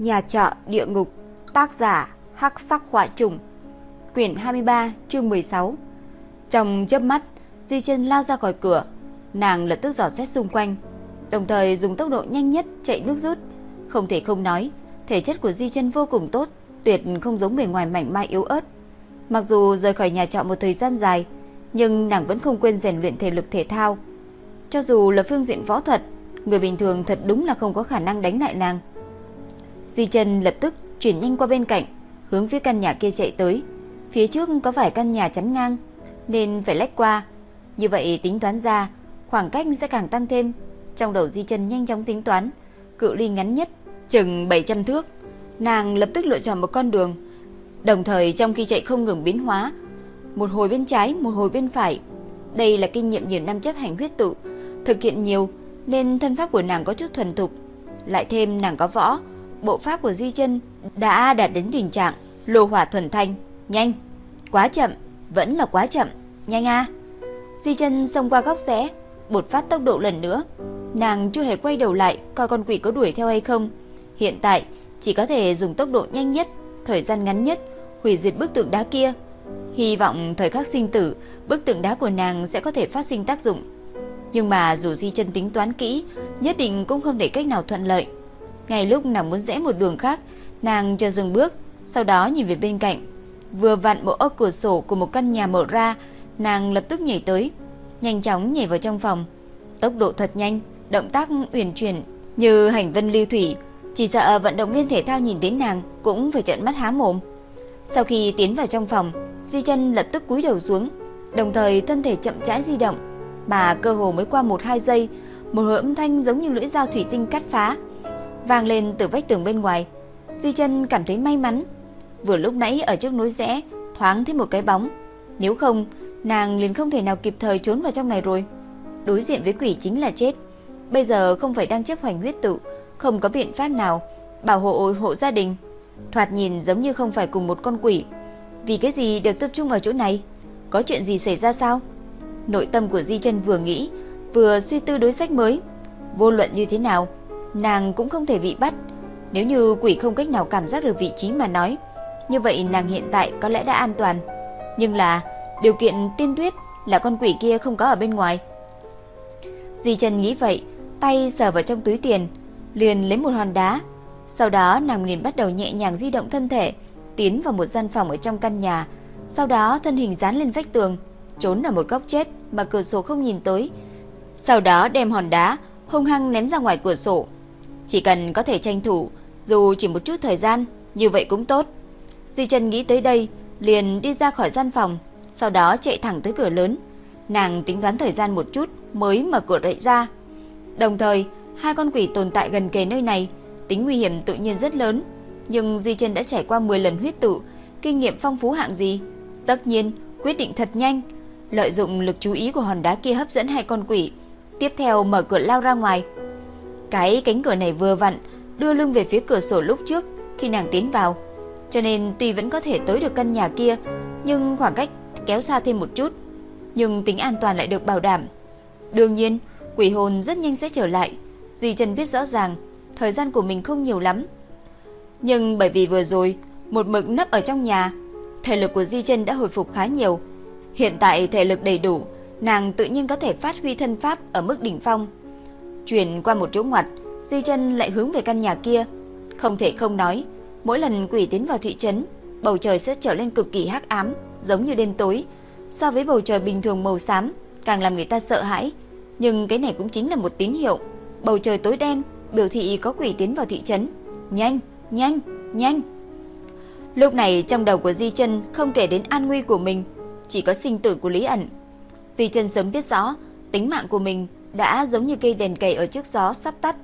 Nhà trọ địa ngục, tác giả Hắc Sắc Họa Trùng, quyển 23, chương 16. Trong chớp mắt, Di Chân lao ra khỏi cửa, nàng lập tức dò xét xung quanh, đồng thời dùng tốc độ nhanh nhất chạy nước rút. Không thể không nói, thể chất của Di Chân vô cùng tốt, tuyệt không giống bề ngoài mảnh mai yếu ớt. Mặc dù rời khỏi nhà trọ một thời gian dài, nhưng nàng vẫn không quên rèn luyện thể lực thể thao. Cho dù là phương diện võ thuật, người bình thường thật đúng là không có khả năng đánh lại nàng. Di Chân lập tức chuyển nhanh qua bên cạnh, hướng phía căn nhà kia chạy tới. Phía trước có vài căn nhà chắn ngang, nên phải lách qua. Như vậy tính toán ra, khoảng cách sẽ càng tăng thêm. Trong đầu Di Chân nhanh chóng tính toán, cự ly ngắn nhất chừng 700 thước. Nàng lập tức lựa chọn một con đường, đồng thời trong khi chạy không ngừng biến hóa, một hồi bên trái, một hồi bên phải. Đây là kinh nghiệm nhiều năm chấp hành huyết tự, thực hiện nhiều nên thân pháp của nàng có chút thuần thục, lại thêm nàng có võ, bộ pháp của Di Chân đã đạt đến tình trạng lô hỏa thuần thanh, nhanh, quá chậm, vẫn là quá chậm, nhanh a. Di Chân xông qua góc rẽ, bột phát tốc độ lần nữa. Nàng chưa hề quay đầu lại coi con quỷ có đuổi theo hay không. Hiện tại chỉ có thể dùng tốc độ nhanh nhất, thời gian ngắn nhất hủy diệt bức tượng đá kia. Hy vọng thời khắc sinh tử, bức tượng đá của nàng sẽ có thể phát sinh tác dụng. Nhưng mà dù Di Chân tính toán kỹ, nhất định cũng không thể cách nào thuận lợi. Ngay lúc nàng muốn rẽ một đường khác, nàng chợt dừng bước, sau đó nhìn về bên cạnh. Vừa vặn bộ ốc cửa sổ của một căn nhà mở ra, nàng lập tức nhảy tới, nhanh chóng nhảy vào trong phòng. Tốc độ thật nhanh, động tác uyển chuyển như hành vân lưu thủy, chỉ sợ vận động viên thể thao nhìn đến nàng cũng phải trợn mắt há mồm. Sau khi tiến vào trong phòng, Di Chân lập tức cúi đầu xuống, đồng thời thân thể chậm rãi di động, mà cơ hồ mới qua 1-2 giây, một hồi âm thanh giống như lưỡi dao thủy tinh cắt phá vang lên từ vách tường bên ngoài. Di chân cảm thấy may mắn, vừa lúc nãy ở trước núi rẽ thoáng thấy một cái bóng, nếu không nàng liền không thể nào kịp thời trốn vào trong này rồi. Đối diện với quỷ chính là chết. Bây giờ không phải đang chấp hành huyết tự, không có biện pháp nào bảo hộ hộ gia đình. Thoạt nhìn giống như không phải cùng một con quỷ. Vì cái gì được tập trung ở chỗ này? Có chuyện gì xảy ra sao? Nội tâm của Di chân vừa nghĩ, vừa suy tư đối sách mới. Vô luận như thế nào, nàng cũng không thể bị bắt. Nếu như quỷ không cách nào cảm giác được vị trí mà nói, như vậy nàng hiện tại có lẽ đã an toàn. Nhưng là điều kiện tiên tuyết là con quỷ kia không có ở bên ngoài. Di Trần nghĩ vậy, tay sờ vào trong túi tiền, liền lấy một hòn đá. Sau đó nàng liền bắt đầu nhẹ nhàng di động thân thể, tiến vào một gian phòng ở trong căn nhà. Sau đó thân hình dán lên vách tường, trốn ở một góc chết mà cửa sổ không nhìn tới. Sau đó đem hòn đá hung hăng ném ra ngoài cửa sổ. Chỉ cần có thể tranh thủ, dù chỉ một chút thời gian, như vậy cũng tốt. Di Trần nghĩ tới đây, liền đi ra khỏi gian phòng, sau đó chạy thẳng tới cửa lớn. Nàng tính toán thời gian một chút mới mở cửa rậy ra. Đồng thời, hai con quỷ tồn tại gần kề nơi này, tính nguy hiểm tự nhiên rất lớn, nhưng Di Trần đã trải qua 10 lần huyết tự, kinh nghiệm phong phú hạng gì? Tất nhiên, quyết định thật nhanh, lợi dụng lực chú ý của hòn đá kia hấp dẫn hai con quỷ, tiếp theo mở cửa lao ra ngoài. Cái cánh cửa này vừa vặn đưa lưng về phía cửa sổ lúc trước khi nàng tiến vào, cho nên tuy vẫn có thể tới được căn nhà kia, nhưng khoảng cách kéo xa thêm một chút, nhưng tính an toàn lại được bảo đảm. Đương nhiên, quỷ hồn rất nhanh sẽ trở lại, Di Trần biết rõ ràng, thời gian của mình không nhiều lắm. Nhưng bởi vì vừa rồi, một mực nấp ở trong nhà, thể lực của Di Trần đã hồi phục khá nhiều. Hiện tại thể lực đầy đủ, nàng tự nhiên có thể phát huy thân pháp ở mức đỉnh phong. Chuyển qua một chỗ ngoặt, Di chân lại hướng về căn nhà kia. Không thể không nói, mỗi lần quỷ tiến vào thị trấn, bầu trời sẽ trở lên cực kỳ hắc ám, giống như đêm tối. So với bầu trời bình thường màu xám, càng làm người ta sợ hãi. Nhưng cái này cũng chính là một tín hiệu. Bầu trời tối đen, biểu thị có quỷ tiến vào thị trấn. Nhanh, nhanh, nhanh. Lúc này trong đầu của Di chân không kể đến an nguy của mình, chỉ có sinh tử của Lý ẩn. Di chân sớm biết rõ, tính mạng của mình đã giống như cây đèn cầy ở trước gió sắp tắt.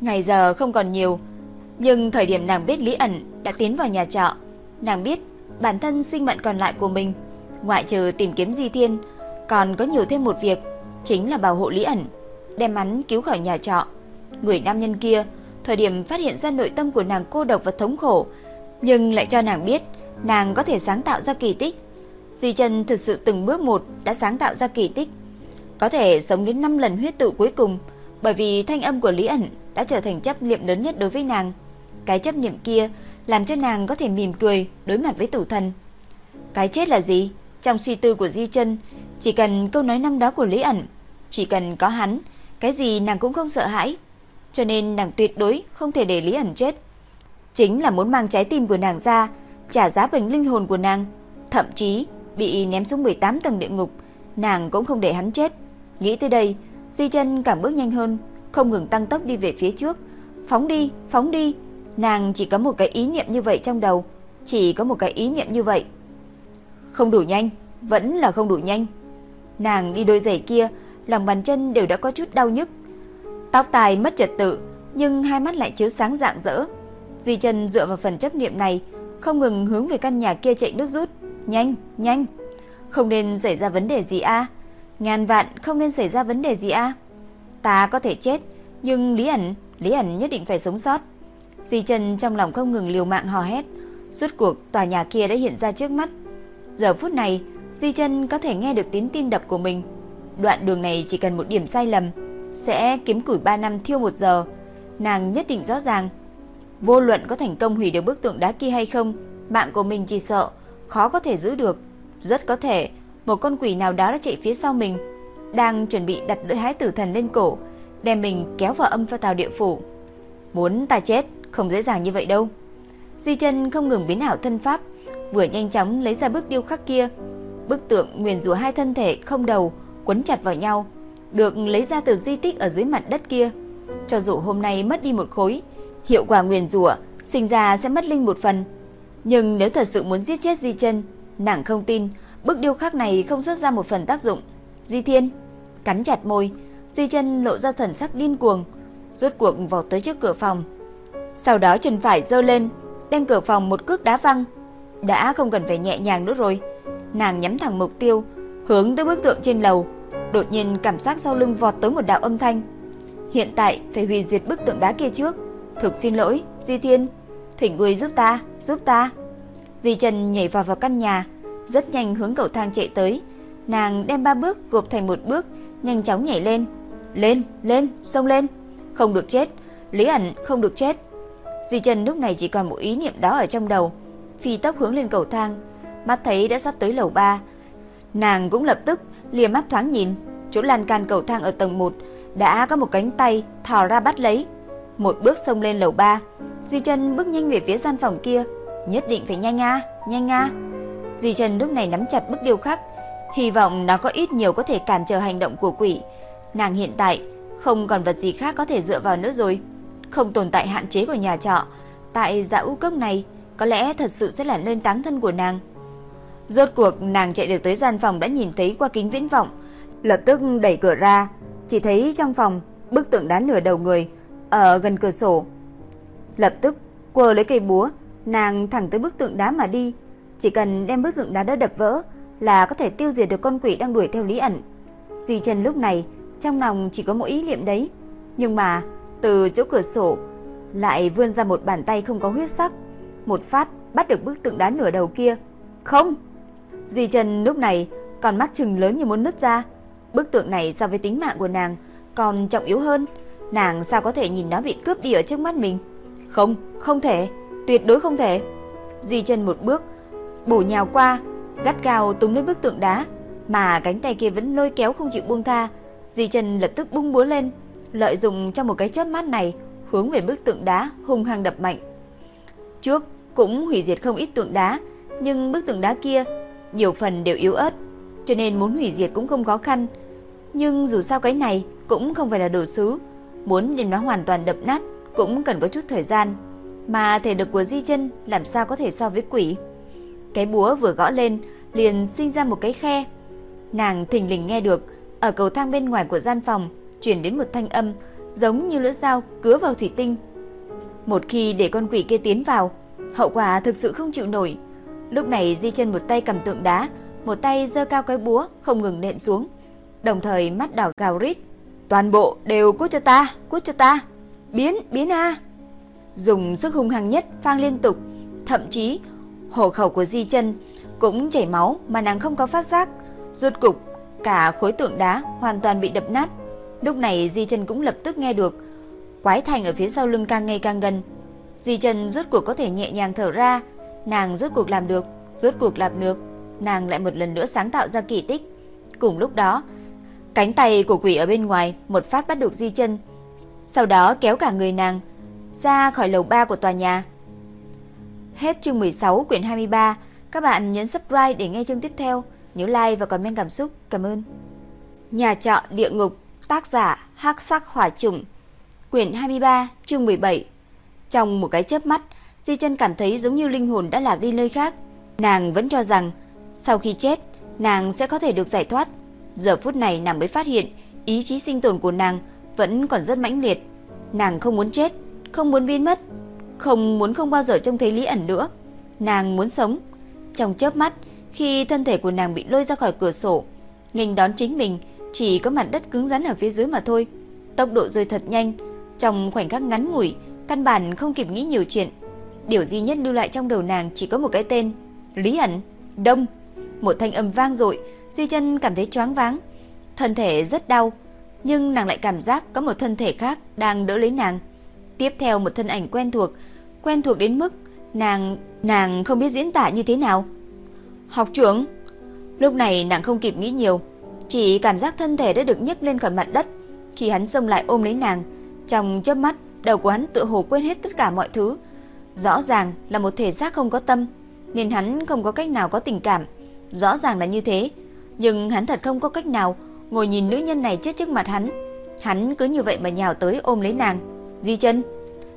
Ngày giờ không còn nhiều, nhưng thời điểm nàng biết Lý ẩn đã tiến vào nhà trọ, nàng biết bản thân sinh mệnh còn lại của mình, ngoại trừ tìm kiếm Di Thiên, còn có nhiều thêm một việc, chính là bảo hộ Lý ẩn, đem hắn cứu khỏi nhà trọ. Người nam nhân kia, thời điểm phát hiện ra nội tâm của nàng cô độc và thống khổ, nhưng lại cho nàng biết nàng có thể sáng tạo ra kỳ tích. Di Trần thực sự từng bước một đã sáng tạo ra kỳ tích, có thể sống đến 5 lần huyết tự cuối cùng, bởi vì thanh âm của Lý ẩn đã trở thành chấp niệm lớn nhất đối với nàng. Cái chấp niệm kia làm cho nàng có thể mỉm cười đối mặt với tử thần. Cái chết là gì? Trong suy tư của Di chân chỉ cần câu nói năm đó của Lý ẩn, chỉ cần có hắn, cái gì nàng cũng không sợ hãi. Cho nên nàng tuyệt đối không thể để Lý ẩn chết. Chính là muốn mang trái tim của nàng ra, trả giá bằng linh hồn của nàng, thậm chí bị ném xuống 18 tầng địa ngục, nàng cũng không để hắn chết. Nghĩ tới đây, Di chân càng bước nhanh hơn, không ngừng tăng tốc đi về phía trước. Phóng đi, phóng đi. Nàng chỉ có một cái ý niệm như vậy trong đầu, chỉ có một cái ý niệm như vậy. Không đủ nhanh, vẫn là không đủ nhanh. Nàng đi đôi giày kia, lòng bàn chân đều đã có chút đau nhức. Tóc tài mất trật tự, nhưng hai mắt lại chiếu sáng rạng rỡ. Duy chân dựa vào phần chấp niệm này, không ngừng hướng về căn nhà kia chạy nước rút. Nhanh, nhanh. Không nên xảy ra vấn đề gì a? Ngàn vạn không nên xảy ra vấn đề gì a? Ta có thể chết, nhưng Lý ẩn, Lý ẩn nhất định phải sống sót. Di chân trong lòng không ngừng liều mạng hò hét. Suốt cuộc tòa nhà kia đã hiện ra trước mắt. Giờ phút này, Di chân có thể nghe được tiếng tim đập của mình. Đoạn đường này chỉ cần một điểm sai lầm, sẽ kiếm củi 3 năm thiêu một giờ. Nàng nhất định rõ ràng, vô luận có thành công hủy được bức tượng đá kia hay không, mạng của mình chỉ sợ khó có thể giữ được. Rất có thể một con quỷ nào đó đã chạy phía sau mình, đang chuẩn bị đặt lưỡi hái tử thần lên cổ, đem mình kéo vào âm pha tàu địa phủ. Muốn ta chết, không dễ dàng như vậy đâu. Di chân không ngừng biến ảo thân pháp, vừa nhanh chóng lấy ra bức điêu khắc kia. Bức tượng nguyền rủa hai thân thể không đầu quấn chặt vào nhau, được lấy ra từ di tích ở dưới mặt đất kia. Cho dù hôm nay mất đi một khối, hiệu quả nguyền rủa sinh ra sẽ mất linh một phần. Nhưng nếu thật sự muốn giết chết Di chân, nàng không tin bức điêu khắc này không xuất ra một phần tác dụng. Di Thiên cắn chặt môi, Di chân lộ ra thần sắc điên cuồng, rốt cuộc vọt tới trước cửa phòng. Sau đó chân phải giơ lên, đem cửa phòng một cước đá văng. Đã không cần phải nhẹ nhàng nữa rồi. Nàng nhắm thẳng mục tiêu, hướng tới bức tượng trên lầu. Đột nhiên cảm giác sau lưng vọt tới một đạo âm thanh. Hiện tại phải hủy diệt bức tượng đá kia trước. Thực xin lỗi, Di Thiên, thỉnh người giúp ta, giúp ta. Di Trần nhảy vào vào căn nhà, rất nhanh hướng cầu thang chạy tới. Nàng đem ba bước gộp thành một bước, nhanh chóng nhảy lên. Lên, lên, xông lên. Không được chết, Lý ẩn không được chết. Di Trần lúc này chỉ còn một ý niệm đó ở trong đầu. Phi tốc hướng lên cầu thang, mắt thấy đã sắp tới lầu 3. Nàng cũng lập tức lìa mắt thoáng nhìn, chỗ lan can cầu thang ở tầng 1 đã có một cánh tay thò ra bắt lấy. Một bước xông lên lầu 3, Di Trần bước nhanh về phía gian phòng kia, nhất định phải nhanh a, nhanh a. Di Trần lúc này nắm chặt bức điêu khắc, hy vọng nó có ít nhiều có thể cản trở hành động của quỷ. Nàng hiện tại không còn vật gì khác có thể dựa vào nữa rồi, không tồn tại hạn chế của nhà trọ. Tại dạ u cốc này, có lẽ thật sự sẽ là nơi táng thân của nàng. Rốt cuộc nàng chạy được tới gian phòng đã nhìn thấy qua kính viễn vọng, lập tức đẩy cửa ra, chỉ thấy trong phòng bức tượng đá nửa đầu người ở gần cửa sổ. Lập tức quờ lấy cây búa, nàng thẳng tới bức tượng đá mà đi, chỉ cần đem bức tượng đá đó đập vỡ là có thể tiêu diệt được con quỷ đang đuổi theo Lý ẩn. Duy Trần lúc này trong lòng chỉ có một ý niệm đấy, nhưng mà từ chỗ cửa sổ lại vươn ra một bàn tay không có huyết sắc, một phát bắt được bức tượng đá nửa đầu kia. Không! Di Trần lúc này còn mắt trừng lớn như muốn nứt ra. Bức tượng này so với tính mạng của nàng còn trọng yếu hơn. Nàng sao có thể nhìn nó bị cướp đi ở trước mắt mình? Không, không thể, tuyệt đối không thể. Di Trần một bước, bổ nhào qua, gắt gao túm lấy bức tượng đá, mà cánh tay kia vẫn lôi kéo không chịu buông tha. Di Trần lập tức bung búa lên, lợi dụng trong một cái chớp mắt này, hướng về bức tượng đá hung hăng đập mạnh. Trước cũng hủy diệt không ít tượng đá, nhưng bức tượng đá kia nhiều phần đều yếu ớt, cho nên muốn hủy diệt cũng không khó khăn. Nhưng dù sao cái này cũng không phải là đồ sứ, muốn đem nó hoàn toàn đập nát cũng cần có chút thời gian, mà thể lực của Di Chân làm sao có thể so với quỷ. Cái búa vừa gõ lên liền sinh ra một cái khe. Nàng thình lình nghe được ở cầu thang bên ngoài của gian phòng truyền đến một thanh âm giống như lưỡi dao cứa vào thủy tinh. Một khi để con quỷ kia tiến vào, hậu quả thực sự không chịu nổi. Lúc này Di Chân một tay cầm tượng đá, một tay giơ cao cái búa không ngừng nện xuống, đồng thời mắt đỏ gào rít, "Toàn bộ đều cút cho ta, cút cho ta! Biến, biến a!" Dùng sức hung hăng nhất phang liên tục, thậm chí hổ khẩu của Di Chân cũng chảy máu mà nàng không có phát giác. Rốt cục, cả khối tượng đá hoàn toàn bị đập nát. Lúc này Di Chân cũng lập tức nghe được quái thành ở phía sau lưng càng ngày càng gần. Di chân rốt cuộc có thể nhẹ nhàng thở ra, nàng rốt cuộc làm được, rốt cuộc làm được, nàng lại một lần nữa sáng tạo ra kỳ tích. Cùng lúc đó, cánh tay của quỷ ở bên ngoài một phát bắt được Di Chân, sau đó kéo cả người nàng ra khỏi lầu 3 của tòa nhà. Hết chương 16 quyển 23, các bạn nhấn subscribe để nghe chương tiếp theo, nhớ like và comment cảm xúc. Cảm ơn. Nhà trọ địa ngục, tác giả Hắc Sắc Hỏa Trùng, quyển 23, chương 17. Trong một cái chớp mắt, Di Chân cảm thấy giống như linh hồn đã lạc đi nơi khác. Nàng vẫn cho rằng sau khi chết, nàng sẽ có thể được giải thoát. Giờ phút này nàng mới phát hiện ý chí sinh tồn của nàng vẫn còn rất mãnh liệt. Nàng không muốn chết, không muốn biến mất, không muốn không bao giờ trông thấy Lý ẩn nữa. Nàng muốn sống. Trong chớp mắt, khi thân thể của nàng bị lôi ra khỏi cửa sổ, nghênh đón chính mình chỉ có mặt đất cứng rắn ở phía dưới mà thôi. Tốc độ rơi thật nhanh, trong khoảnh khắc ngắn ngủi, căn bản không kịp nghĩ nhiều chuyện. Điều duy nhất lưu lại trong đầu nàng chỉ có một cái tên, Lý ẩn, Đông. Một thanh âm vang dội, Di chân cảm thấy choáng váng, thân thể rất đau, nhưng nàng lại cảm giác có một thân thể khác đang đỡ lấy nàng. Tiếp theo một thân ảnh quen thuộc, quen thuộc đến mức nàng nàng không biết diễn tả như thế nào. Học trưởng, lúc này nàng không kịp nghĩ nhiều, chỉ cảm giác thân thể đã được nhấc lên khỏi mặt đất khi hắn xông lại ôm lấy nàng, trong chớp mắt, đầu của hắn tựa hồ quên hết tất cả mọi thứ. Rõ ràng là một thể xác không có tâm, nên hắn không có cách nào có tình cảm. Rõ ràng là như thế, nhưng hắn thật không có cách nào ngồi nhìn nữ nhân này chết trước mặt hắn. Hắn cứ như vậy mà nhào tới ôm lấy nàng. Di chân.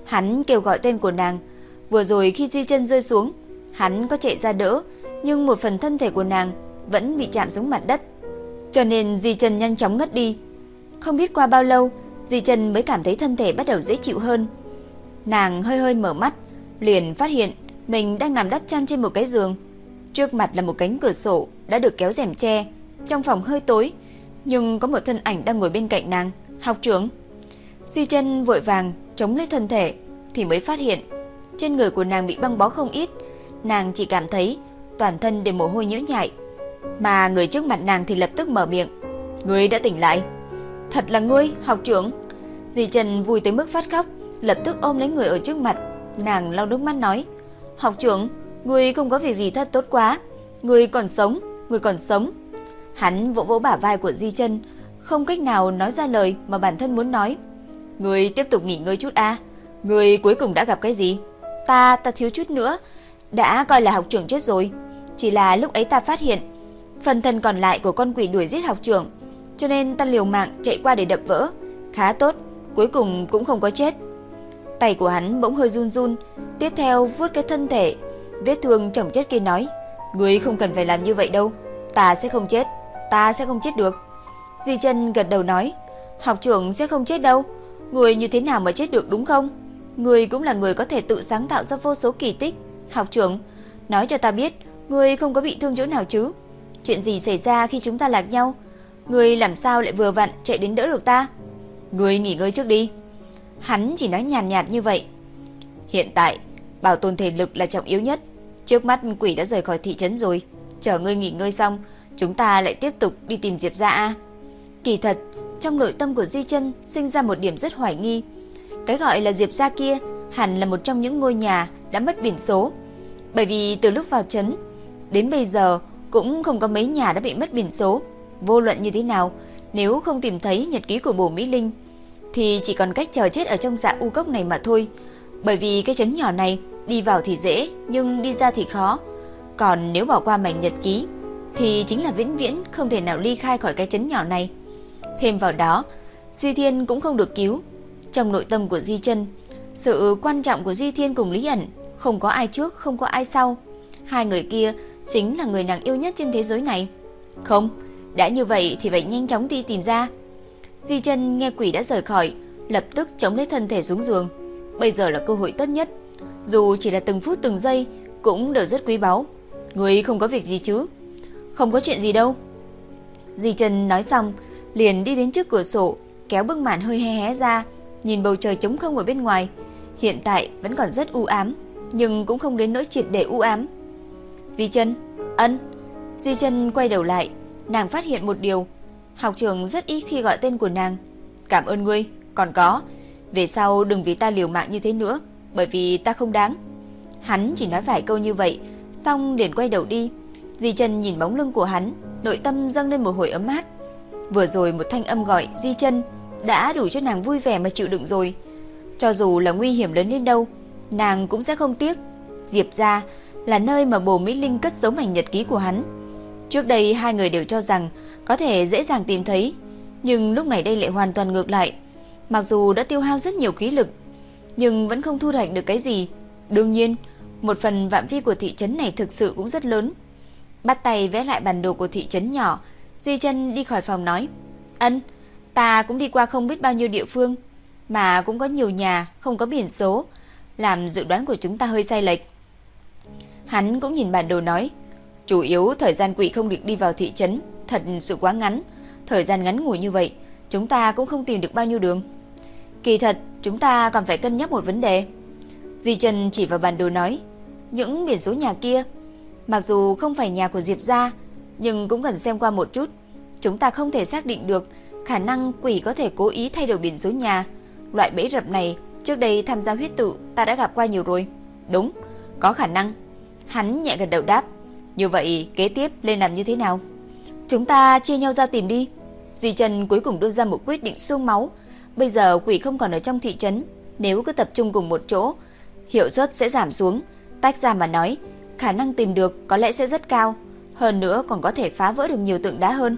Hắn kêu gọi tên của nàng. Vừa rồi khi Di chân rơi xuống, hắn có chạy ra đỡ, nhưng một phần thân thể của nàng vẫn bị chạm xuống mặt đất. Cho nên Di chân nhanh chóng ngất đi. Không biết qua bao lâu, Di chân mới cảm thấy thân thể bắt đầu dễ chịu hơn. Nàng hơi hơi mở mắt, liền phát hiện mình đang nằm đắp chăn trên một cái giường. Trước mặt là một cánh cửa sổ đã được kéo rèm che, trong phòng hơi tối, nhưng có một thân ảnh đang ngồi bên cạnh nàng, học trưởng. Di chân vội vàng chống lấy thân thể thì mới phát hiện trên người của nàng bị băng bó không ít, nàng chỉ cảm thấy toàn thân đều mồ hôi nhễ nhại, mà người trước mặt nàng thì lập tức mở miệng, "Ngươi đã tỉnh lại." "Thật là ngươi, học trưởng." Di Trần vui tới mức phát khóc, lập tức ôm lấy người ở trước mặt, nàng lau nước mắt nói, "Học trưởng, ngươi không có việc gì thật tốt quá, ngươi còn sống, ngươi còn sống." Hắn vỗ vỗ bả vai của Di Chân, không cách nào nói ra lời mà bản thân muốn nói. Người tiếp tục nghỉ ngơi chút a. Người cuối cùng đã gặp cái gì? Ta, ta thiếu chút nữa, đã coi là học trưởng chết rồi. Chỉ là lúc ấy ta phát hiện, phần thân còn lại của con quỷ đuổi giết học trưởng, cho nên ta liều mạng chạy qua để đập vỡ. Khá tốt, cuối cùng cũng không có chết. Tay của hắn bỗng hơi run run, tiếp theo vuốt cái thân thể, vết thương chồng chết kia nói, người không cần phải làm như vậy đâu, ta sẽ không chết ta sẽ không chết được. Di chân gật đầu nói, học trưởng sẽ không chết đâu, người như thế nào mà chết được đúng không? Người cũng là người có thể tự sáng tạo ra vô số kỳ tích. Học trưởng, nói cho ta biết, người không có bị thương chỗ nào chứ? Chuyện gì xảy ra khi chúng ta lạc nhau? Người làm sao lại vừa vặn chạy đến đỡ được ta? Người nghỉ ngơi trước đi. Hắn chỉ nói nhàn nhạt, nhạt như vậy. Hiện tại, bảo tồn thể lực là trọng yếu nhất. Trước mắt quỷ đã rời khỏi thị trấn rồi. Chờ ngươi nghỉ ngơi xong, Chúng ta lại tiếp tục đi tìm Diệp Gia Kỳ thật, trong nội tâm của Di Chân sinh ra một điểm rất hoài nghi. Cái gọi là Diệp Gia kia hẳn là một trong những ngôi nhà đã mất biển số. Bởi vì từ lúc vào trấn đến bây giờ cũng không có mấy nhà đã bị mất biển số. Vô luận như thế nào, nếu không tìm thấy nhật ký của bổ Mỹ Linh thì chỉ còn cách chờ chết ở trong dạ u cốc này mà thôi. Bởi vì cái trấn nhỏ này đi vào thì dễ, nhưng đi ra thì khó. Còn nếu bỏ qua mảnh nhật ký thì chính là vĩnh viễn không thể nào ly khai khỏi cái chấn nhỏ này. Thêm vào đó, Di Thiên cũng không được cứu. Trong nội tâm của Di Chân, sự quan trọng của Di Thiên cùng Lý ẩn không có ai trước, không có ai sau. Hai người kia chính là người nàng yêu nhất trên thế giới này. Không, đã như vậy thì phải nhanh chóng đi tìm ra. Di Chân nghe quỷ đã rời khỏi, lập tức chống lấy thân thể xuống giường. Bây giờ là cơ hội tốt nhất, dù chỉ là từng phút từng giây cũng đều rất quý báu. Người không có việc gì chứ? Không có chuyện gì đâu. Di Trần nói xong, liền đi đến trước cửa sổ, kéo bức màn hơi hé hé ra, nhìn bầu trời trống không ở bên ngoài. Hiện tại vẫn còn rất u ám, nhưng cũng không đến nỗi triệt để u ám. Di chân ân. Di chân quay đầu lại, nàng phát hiện một điều. Học trường rất ít khi gọi tên của nàng. Cảm ơn ngươi, còn có. Về sau đừng vì ta liều mạng như thế nữa. bởi vì ta không đáng. Hắn chỉ nói vài câu như vậy, xong liền quay đầu đi. Di chân nhìn bóng lưng của hắn, nội tâm dâng lên một hồi ấm áp. Vừa rồi một thanh âm gọi Di chân đã đủ cho nàng vui vẻ mà chịu đựng rồi. Cho dù là nguy hiểm lớn đến đâu, nàng cũng sẽ không tiếc. Diệp gia là nơi mà Bồ Mỹ Linh cất giấu mảnh nhật ký của hắn. Trước đây hai người đều cho rằng có thể dễ dàng tìm thấy, nhưng lúc này đây lại hoàn toàn ngược lại. Mặc dù đã tiêu hao rất nhiều khí lực, nhưng vẫn không thu hoạch được cái gì. Đương nhiên, một phần vạn vi của thị trấn này thực sự cũng rất lớn. Bắt tay vẽ lại bản đồ của thị trấn nhỏ, Di chân đi khỏi phòng nói, Ân, ta cũng đi qua không biết bao nhiêu địa phương, mà cũng có nhiều nhà không có biển số, làm dự đoán của chúng ta hơi sai lệch. Hắn cũng nhìn bản đồ nói, chủ yếu thời gian quỷ không được đi vào thị trấn, thật sự quá ngắn, thời gian ngắn ngủi như vậy, chúng ta cũng không tìm được bao nhiêu đường. Kỳ thật, chúng ta còn phải cân nhắc một vấn đề. Di Trần chỉ vào bản đồ nói, những biển số nhà kia, mặc dù không phải nhà của Diệp gia, nhưng cũng cần xem qua một chút. Chúng ta không thể xác định được khả năng quỷ có thể cố ý thay đổi biển số nhà. Loại bẫy rập này trước đây tham gia huyết tự ta đã gặp qua nhiều rồi. Đúng, có khả năng. Hắn nhẹ gật đầu đáp. Như vậy kế tiếp lên làm như thế nào? Chúng ta chia nhau ra tìm đi. dì Trần cuối cùng đưa ra một quyết định xương máu. Bây giờ quỷ không còn ở trong thị trấn, nếu cứ tập trung cùng một chỗ, hiệu suất sẽ giảm xuống. Tách ra mà nói, khả năng tìm được có lẽ sẽ rất cao, hơn nữa còn có thể phá vỡ được nhiều tượng đá hơn.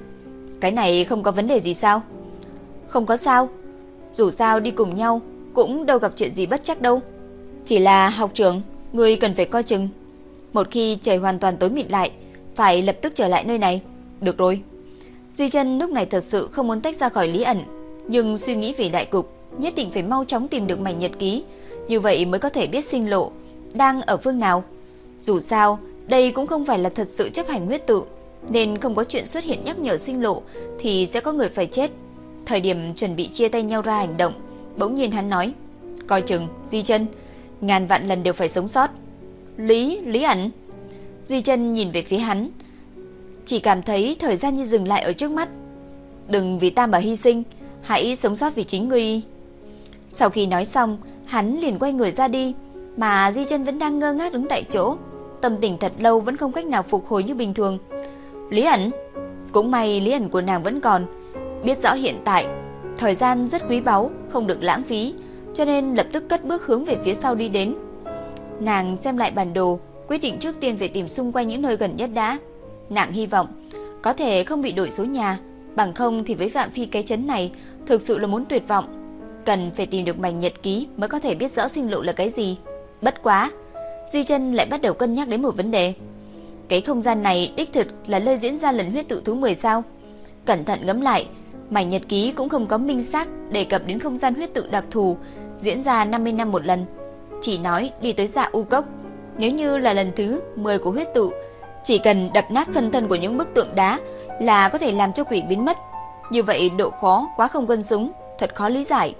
Cái này không có vấn đề gì sao? Không có sao. Dù sao đi cùng nhau cũng đâu gặp chuyện gì bất chắc đâu. Chỉ là học trưởng, người cần phải coi chừng. Một khi trời hoàn toàn tối mịt lại, phải lập tức trở lại nơi này. Được rồi. Di chân lúc này thật sự không muốn tách ra khỏi Lý ẩn, nhưng suy nghĩ về đại cục, nhất định phải mau chóng tìm được mảnh nhật ký, như vậy mới có thể biết sinh lộ đang ở phương nào. Dù sao, đây cũng không phải là thật sự chấp hành huyết tự, nên không có chuyện xuất hiện nhắc nhở sinh lộ thì sẽ có người phải chết. Thời điểm chuẩn bị chia tay nhau ra hành động, bỗng nhiên hắn nói: "Coi chừng, Di Chân, ngàn vạn lần đều phải sống sót." "Lý, Lý ẩn." Di Chân nhìn về phía hắn, chỉ cảm thấy thời gian như dừng lại ở trước mắt. "Đừng vì ta mà hy sinh, hãy sống sót vì chính ngươi." Sau khi nói xong, hắn liền quay người ra đi, mà Di Chân vẫn đang ngơ ngác đứng tại chỗ, tâm tình thật lâu vẫn không cách nào phục hồi như bình thường. Lý ẩn, cũng may lý ẩn của nàng vẫn còn, biết rõ hiện tại thời gian rất quý báu, không được lãng phí, cho nên lập tức cất bước hướng về phía sau đi đến. Nàng xem lại bản đồ, quyết định trước tiên phải tìm xung quanh những nơi gần nhất đã. Nàng hy vọng có thể không bị đổi số nhà, bằng không thì với phạm phi cái chấn này thực sự là muốn tuyệt vọng. Cần phải tìm được mảnh nhật ký mới có thể biết rõ sinh lộ là cái gì. Bất quá, Di chân lại bắt đầu cân nhắc đến một vấn đề. Cái không gian này đích thực là nơi diễn ra lần huyết tự thứ 10 sao? Cẩn thận ngẫm lại, mảnh nhật ký cũng không có minh xác đề cập đến không gian huyết tự đặc thù diễn ra 50 năm một lần. Chỉ nói đi tới dạ u cốc, nếu như là lần thứ 10 của huyết tự, chỉ cần đập nát phân thân của những bức tượng đá là có thể làm cho quỷ biến mất. Như vậy độ khó quá không cân súng, thật khó lý giải.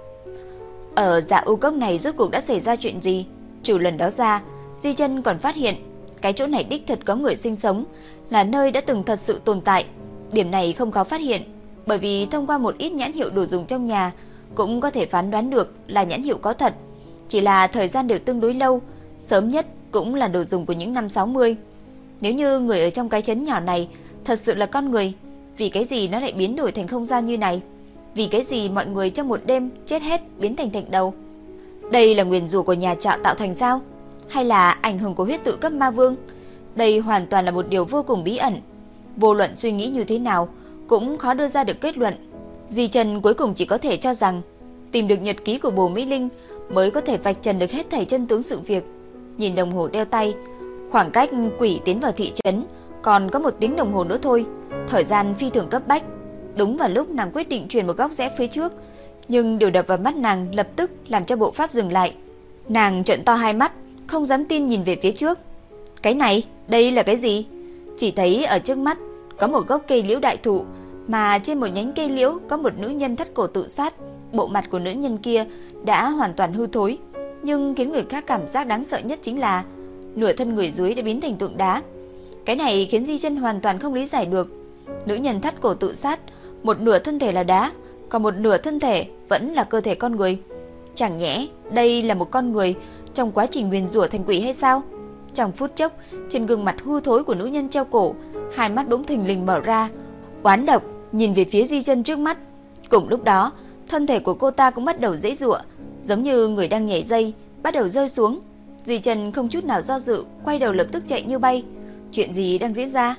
Ở dạ u cốc này rốt cuộc đã xảy ra chuyện gì? Trừ lần đó ra, Di chân còn phát hiện cái chỗ này đích thật có người sinh sống, là nơi đã từng thật sự tồn tại. Điểm này không khó phát hiện, bởi vì thông qua một ít nhãn hiệu đồ dùng trong nhà cũng có thể phán đoán được là nhãn hiệu có thật. Chỉ là thời gian đều tương đối lâu, sớm nhất cũng là đồ dùng của những năm 60. Nếu như người ở trong cái chấn nhỏ này thật sự là con người, vì cái gì nó lại biến đổi thành không gian như này? Vì cái gì mọi người trong một đêm chết hết biến thành thạch đầu? Đây là nguyền rủa của nhà trọ tạo thành sao? Hay là ảnh hưởng của huyết tự cấp ma vương. Đây hoàn toàn là một điều vô cùng bí ẩn. Vô luận suy nghĩ như thế nào cũng khó đưa ra được kết luận. Di Trần cuối cùng chỉ có thể cho rằng tìm được nhật ký của Bồ Mỹ Linh mới có thể vạch trần được hết thảy chân tướng sự việc. Nhìn đồng hồ đeo tay, khoảng cách quỷ tiến vào thị trấn còn có một tiếng đồng hồ nữa thôi, thời gian phi thường cấp bách. Đúng vào lúc nàng quyết định chuyển một góc rẽ phía trước, nhưng điều đập vào mắt nàng lập tức làm cho bộ pháp dừng lại. Nàng trợn to hai mắt, không dám tin nhìn về phía trước. Cái này, đây là cái gì? Chỉ thấy ở trước mắt có một gốc cây liễu đại thụ, mà trên một nhánh cây liễu có một nữ nhân thắt cổ tự sát. Bộ mặt của nữ nhân kia đã hoàn toàn hư thối, nhưng khiến người khác cảm giác đáng sợ nhất chính là nửa thân người dưới đã biến thành tượng đá. Cái này khiến Di Chân hoàn toàn không lý giải được. Nữ nhân thắt cổ tự sát, một nửa thân thể là đá, còn một nửa thân thể vẫn là cơ thể con người. Chẳng nhẽ đây là một con người trong quá trình nguyền rủa thành quỷ hay sao? Trong phút chốc, trên gương mặt hư thối của nữ nhân treo cổ, hai mắt bỗng thình lình mở ra, oán độc nhìn về phía Di Chân trước mắt. Cùng lúc đó, thân thể của cô ta cũng bắt đầu dãy giụa, giống như người đang nhảy dây, bắt đầu rơi xuống. Di Chân không chút nào do dự, quay đầu lập tức chạy như bay. Chuyện gì đang diễn ra?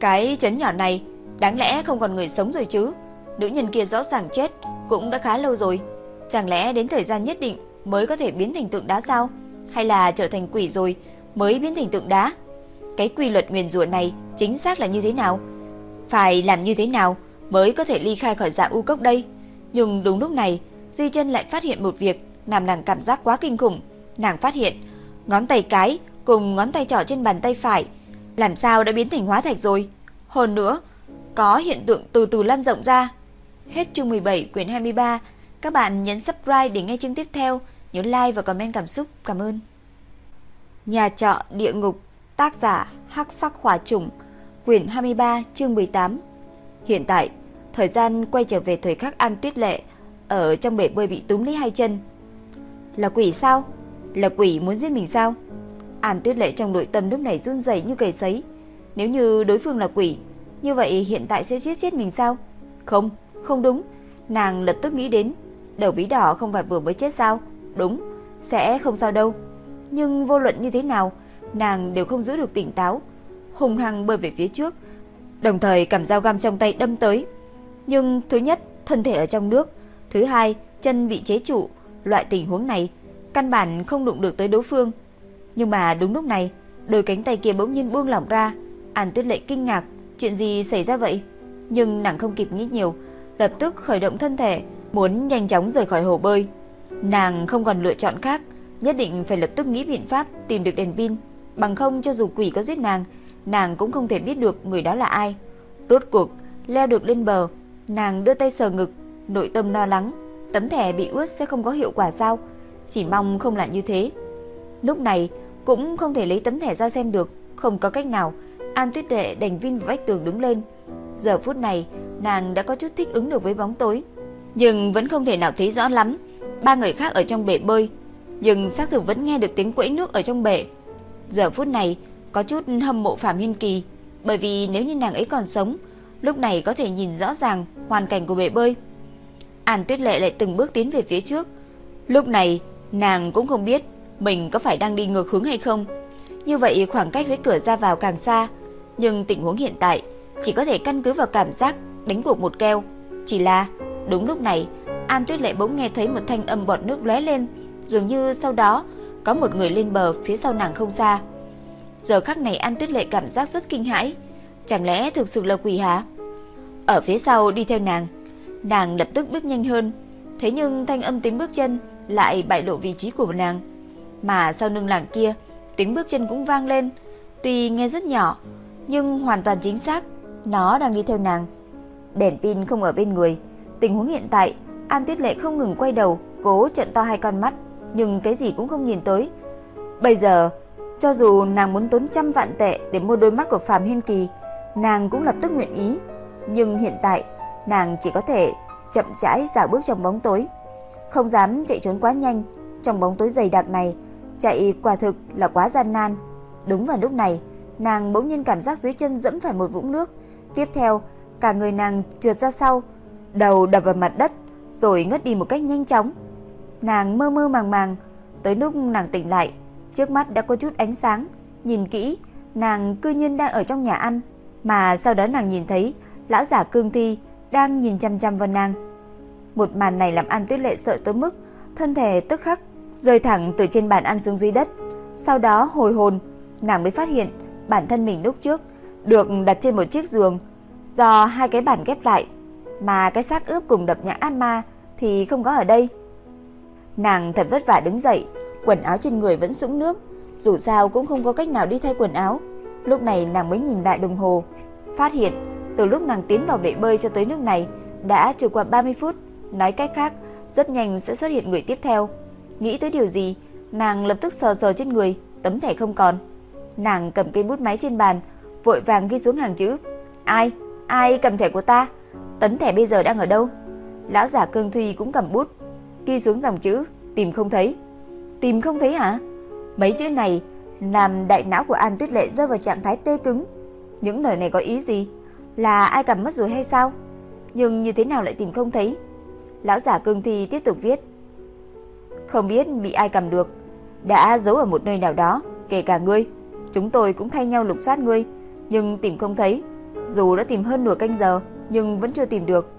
Cái chấn nhỏ này, đáng lẽ không còn người sống rồi chứ? Nữ nhân kia rõ ràng chết, cũng đã khá lâu rồi. Chẳng lẽ đến thời gian nhất định mới có thể biến thành tượng đá sao? Hay là trở thành quỷ rồi mới biến thành tượng đá? Cái quy luật nguyền rủa này chính xác là như thế nào? Phải làm như thế nào mới có thể ly khai khỏi dạ u cốc đây? Nhưng đúng lúc này, Di chân lại phát hiện một việc làm nàng cảm giác quá kinh khủng. Nàng phát hiện ngón tay cái cùng ngón tay trỏ trên bàn tay phải làm sao đã biến thành hóa thạch rồi. Hơn nữa, có hiện tượng từ từ lan rộng ra. Hết chương 17 quyển 23. Các bạn nhấn subscribe để nghe chương tiếp theo. Nhớ like và comment cảm xúc. Cảm ơn. Nhà trọ địa ngục, tác giả Hắc Sắc Hỏa Trùng, quyển 23, chương 18. Hiện tại, thời gian quay trở về thời khắc An Tuyết Lệ ở trong bể bơi bị túm lấy hai chân. Là quỷ sao? Là quỷ muốn giết mình sao? An Tuyết Lệ trong nội tâm lúc này run rẩy như cầy sấy. Nếu như đối phương là quỷ, như vậy hiện tại sẽ giết chết mình sao? Không, không đúng. Nàng lập tức nghĩ đến, đầu bí đỏ không phải vừa mới chết sao? Đúng, sẽ không sao đâu. Nhưng vô luận như thế nào, nàng đều không giữ được tỉnh táo, hùng hăng bơi về phía trước, đồng thời cầm dao găm trong tay đâm tới. Nhưng thứ nhất, thân thể ở trong nước, thứ hai, chân bị chế trụ, loại tình huống này căn bản không đụng được tới đối phương. Nhưng mà đúng lúc này, đôi cánh tay kia bỗng nhiên buông lỏng ra, An Tuyết Lệ kinh ngạc, chuyện gì xảy ra vậy? Nhưng nàng không kịp nghĩ nhiều, lập tức khởi động thân thể, muốn nhanh chóng rời khỏi hồ bơi. Nàng không còn lựa chọn khác, nhất định phải lập tức nghĩ biện pháp tìm được đèn pin, bằng không cho dù quỷ có giết nàng, nàng cũng không thể biết được người đó là ai. Rốt cuộc leo được lên bờ, nàng đưa tay sờ ngực, nội tâm lo lắng, tấm thẻ bị ướt sẽ không có hiệu quả sao? Chỉ mong không là như thế. Lúc này cũng không thể lấy tấm thẻ ra xem được, không có cách nào, An Tuyết Đệ đành vin vách tường đứng lên. Giờ phút này, nàng đã có chút thích ứng được với bóng tối, nhưng vẫn không thể nào thấy rõ lắm. Ba người khác ở trong bể bơi, nhưng xác thực vẫn nghe được tiếng quẫy nước ở trong bể. Giờ phút này, có chút hâm mộ Phạm Hiên Kỳ, bởi vì nếu như nàng ấy còn sống, lúc này có thể nhìn rõ ràng hoàn cảnh của bể bơi. An Tuyết Lệ lại từng bước tiến về phía trước. Lúc này, nàng cũng không biết mình có phải đang đi ngược hướng hay không. Như vậy khoảng cách với cửa ra vào càng xa, nhưng tình huống hiện tại chỉ có thể căn cứ vào cảm giác đánh cuộc một keo. Chỉ là đúng lúc này, An Tuyết Lệ bỗng nghe thấy một thanh âm bọt nước lóe lên, dường như sau đó có một người lên bờ phía sau nàng không xa. Giờ khắc này An Tuyết Lệ cảm giác rất kinh hãi, chẳng lẽ thực sự là quỷ hả? Ở phía sau đi theo nàng, nàng lập tức bước nhanh hơn, thế nhưng thanh âm tiếng bước chân lại bại lộ vị trí của nàng. Mà sau lưng làng kia, tiếng bước chân cũng vang lên, tuy nghe rất nhỏ, nhưng hoàn toàn chính xác, nó đang đi theo nàng. Đèn pin không ở bên người, tình huống hiện tại, An Tuyết Lệ không ngừng quay đầu, cố trợn to hai con mắt, nhưng cái gì cũng không nhìn tới. Bây giờ, cho dù nàng muốn tốn trăm vạn tệ để mua đôi mắt của Phạm Hiên Kỳ, nàng cũng lập tức nguyện ý. Nhưng hiện tại, nàng chỉ có thể chậm rãi dạo bước trong bóng tối, không dám chạy trốn quá nhanh. Trong bóng tối dày đặc này, chạy quả thực là quá gian nan. Đúng vào lúc này, nàng bỗng nhiên cảm giác dưới chân dẫm phải một vũng nước. Tiếp theo, cả người nàng trượt ra sau, đầu đập vào mặt đất, rồi ngất đi một cách nhanh chóng. Nàng mơ mơ màng màng, tới lúc nàng tỉnh lại, trước mắt đã có chút ánh sáng, nhìn kỹ, nàng cư nhiên đang ở trong nhà ăn, mà sau đó nàng nhìn thấy lão giả Cương Thi đang nhìn chăm chăm vào nàng. Một màn này làm An Tuyết Lệ sợ tới mức thân thể tức khắc rơi thẳng từ trên bàn ăn xuống dưới đất. Sau đó hồi hồn, nàng mới phát hiện bản thân mình lúc trước được đặt trên một chiếc giường do hai cái bàn ghép lại, mà cái xác ướp cùng đập nhã ác ma thì không có ở đây. Nàng thật vất vả đứng dậy, quần áo trên người vẫn sũng nước, dù sao cũng không có cách nào đi thay quần áo. Lúc này nàng mới nhìn lại đồng hồ, phát hiện từ lúc nàng tiến vào bể bơi cho tới nước này đã trừ qua 30 phút, nói cách khác, rất nhanh sẽ xuất hiện người tiếp theo. Nghĩ tới điều gì, nàng lập tức sờ sờ trên người, tấm thẻ không còn. Nàng cầm cây bút máy trên bàn, vội vàng ghi xuống hàng chữ. Ai? Ai cầm thẻ của ta? Tấm thẻ bây giờ đang ở đâu? Lão giả cương thi cũng cầm bút, ghi xuống dòng chữ, tìm không thấy. Tìm không thấy hả? Mấy chữ này làm đại não của An Tuyết Lệ rơi vào trạng thái tê cứng. Những lời này có ý gì? Là ai cầm mất rồi hay sao? Nhưng như thế nào lại tìm không thấy? Lão giả cương thi tiếp tục viết. Không biết bị ai cầm được, đã giấu ở một nơi nào đó, kể cả ngươi. Chúng tôi cũng thay nhau lục soát ngươi, nhưng tìm không thấy. Dù đã tìm hơn nửa canh giờ, nhưng vẫn chưa tìm được.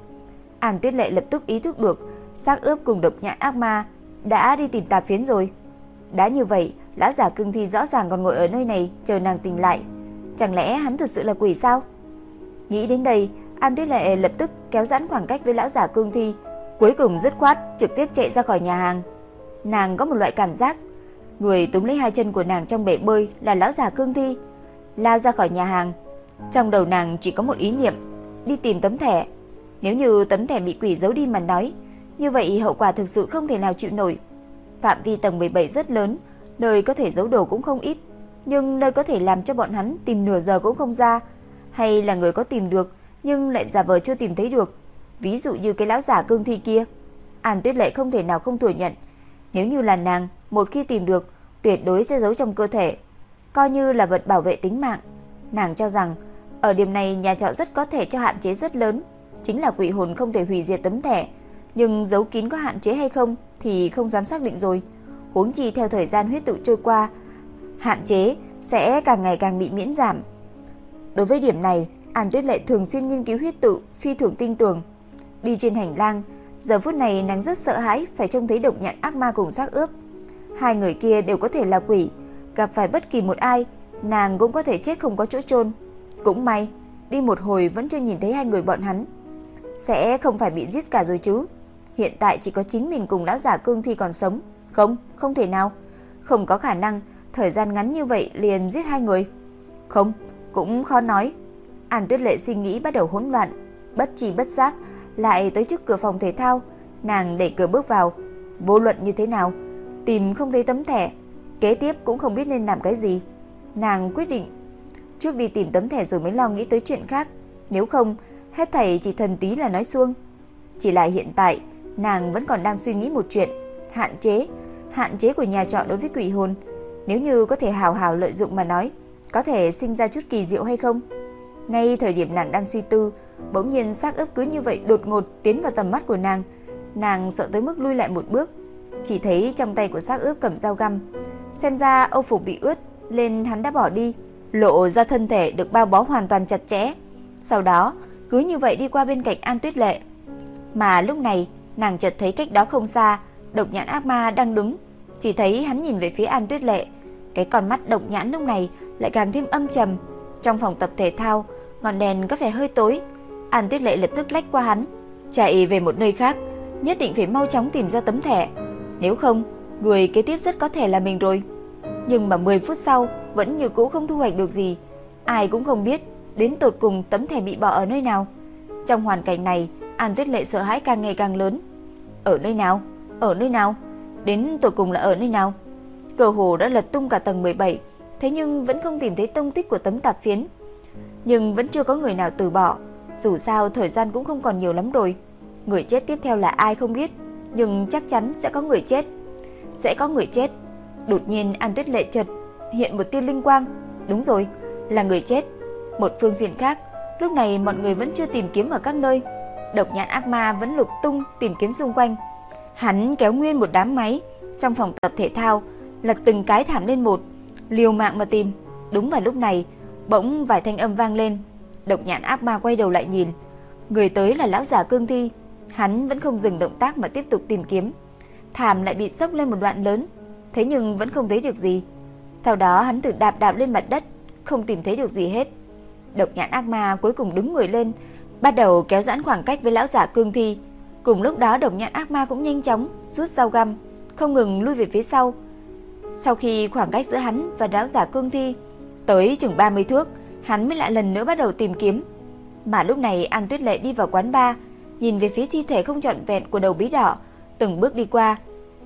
An Tuyết Lệ lập tức ý thức được, xác ướp cùng độc nhãn ác ma đã đi tìm tà phiến rồi. Đã như vậy, lão giả cương thi rõ ràng còn ngồi ở nơi này chờ nàng tỉnh lại. Chẳng lẽ hắn thực sự là quỷ sao? Nghĩ đến đây, An Tuyết Lệ lập tức kéo giãn khoảng cách với lão giả cương thi, cuối cùng dứt khoát trực tiếp chạy ra khỏi nhà hàng. Nàng có một loại cảm giác, người túm lấy hai chân của nàng trong bể bơi là lão giả cương thi, lao ra khỏi nhà hàng. Trong đầu nàng chỉ có một ý niệm, đi tìm tấm thẻ. Nếu như tấm thẻ bị quỷ giấu đi mà nói, như vậy hậu quả thực sự không thể nào chịu nổi. Phạm vi tầng 17 rất lớn, nơi có thể giấu đồ cũng không ít, nhưng nơi có thể làm cho bọn hắn tìm nửa giờ cũng không ra, hay là người có tìm được nhưng lại giả vờ chưa tìm thấy được. Ví dụ như cái lão giả cương thi kia. An Tuyết Lệ không thể nào không thừa nhận, nếu như là nàng, một khi tìm được, tuyệt đối sẽ giấu trong cơ thể, coi như là vật bảo vệ tính mạng. Nàng cho rằng, ở điểm này nhà trọ rất có thể cho hạn chế rất lớn, chính là quỷ hồn không thể hủy diệt tấm thẻ, nhưng giấu kín có hạn chế hay không thì không dám xác định rồi. Huống chi theo thời gian huyết tự trôi qua, hạn chế sẽ càng ngày càng bị miễn giảm. Đối với điểm này, An Tuyết Lệ thường xuyên nghiên cứu huyết tự, phi thường tinh tường. Đi trên hành lang, giờ phút này nàng rất sợ hãi phải trông thấy độc nhãn ác ma cùng xác ướp. Hai người kia đều có thể là quỷ, gặp phải bất kỳ một ai, nàng cũng có thể chết không có chỗ chôn. Cũng may, đi một hồi vẫn chưa nhìn thấy hai người bọn hắn. Sẽ không phải bị giết cả rồi chứ. Hiện tại chỉ có chính mình cùng lão giả cương thi còn sống. Không, không thể nào. Không có khả năng thời gian ngắn như vậy liền giết hai người. Không, cũng khó nói. An Tuyết Lệ suy nghĩ bắt đầu hỗn loạn, bất tri bất giác lại tới trước cửa phòng thể thao, nàng đẩy cửa bước vào. Vô luận như thế nào, tìm không thấy tấm thẻ, kế tiếp cũng không biết nên làm cái gì. Nàng quyết định trước đi tìm tấm thẻ rồi mới lo nghĩ tới chuyện khác, nếu không hết thảy chỉ thần tí là nói xuông. Chỉ là hiện tại, nàng vẫn còn đang suy nghĩ một chuyện, hạn chế, hạn chế của nhà trọ đối với quỷ hồn, nếu như có thể hào hào lợi dụng mà nói, có thể sinh ra chút kỳ diệu hay không? Ngay thời điểm nàng đang suy tư, bỗng nhiên xác ướp cứ như vậy đột ngột tiến vào tầm mắt của nàng. Nàng sợ tới mức lui lại một bước, chỉ thấy trong tay của xác ướp cầm dao găm. Xem ra Âu phục bị ướt, lên hắn đã bỏ đi, lộ ra thân thể được bao bó hoàn toàn chặt chẽ. Sau đó, cứ như vậy đi qua bên cạnh An Tuyết Lệ. Mà lúc này, nàng chợt thấy cách đó không xa, Độc Nhãn Ác Ma đang đứng, chỉ thấy hắn nhìn về phía An Tuyết Lệ. Cái con mắt Độc Nhãn lúc này lại càng thêm âm trầm. Trong phòng tập thể thao, ngọn đèn có vẻ hơi tối. An Tuyết Lệ lập tức lách qua hắn, chạy về một nơi khác, nhất định phải mau chóng tìm ra tấm thẻ. Nếu không, người kế tiếp rất có thể là mình rồi. Nhưng mà 10 phút sau vẫn như cũ không thu hoạch được gì. Ai cũng không biết đến tột cùng tấm thẻ bị bỏ ở nơi nào. Trong hoàn cảnh này, An Tuyết Lệ sợ hãi càng ngày càng lớn. Ở nơi nào? Ở nơi nào? Đến tột cùng là ở nơi nào? Cờ hồ đã lật tung cả tầng 17, thế nhưng vẫn không tìm thấy tông tích của tấm tạp phiến nhưng vẫn chưa có người nào từ bỏ. Dù sao thời gian cũng không còn nhiều lắm rồi. Người chết tiếp theo là ai không biết, nhưng chắc chắn sẽ có người chết. Sẽ có người chết. Đột nhiên An Tuyết Lệ chợt hiện một tia linh quang. Đúng rồi, là người chết. Một phương diện khác, lúc này mọi người vẫn chưa tìm kiếm ở các nơi. Độc nhãn ác ma vẫn lục tung tìm kiếm xung quanh. Hắn kéo nguyên một đám máy trong phòng tập thể thao, lật từng cái thảm lên một, liều mạng mà tìm. Đúng vào lúc này, Bỗng vài thanh âm vang lên, Độc Nhãn ác ma quay đầu lại nhìn, người tới là lão giả Cương Thi, hắn vẫn không dừng động tác mà tiếp tục tìm kiếm. Thảm lại bị sốc lên một đoạn lớn, thế nhưng vẫn không thấy được gì. Sau đó hắn tự đạp đạp lên mặt đất, không tìm thấy được gì hết. Độc Nhãn ác ma cuối cùng đứng người lên, bắt đầu kéo giãn khoảng cách với lão giả Cương Thi. Cùng lúc đó Độc Nhãn ác ma cũng nhanh chóng rút dao găm, không ngừng lui về phía sau. Sau khi khoảng cách giữa hắn và lão giả Cương Thi Tới chừng 30 thước, hắn mới lại lần nữa bắt đầu tìm kiếm. Mà lúc này An Tuyết Lệ đi vào quán bar, nhìn về phía thi thể không trọn vẹn của đầu bí đỏ, từng bước đi qua.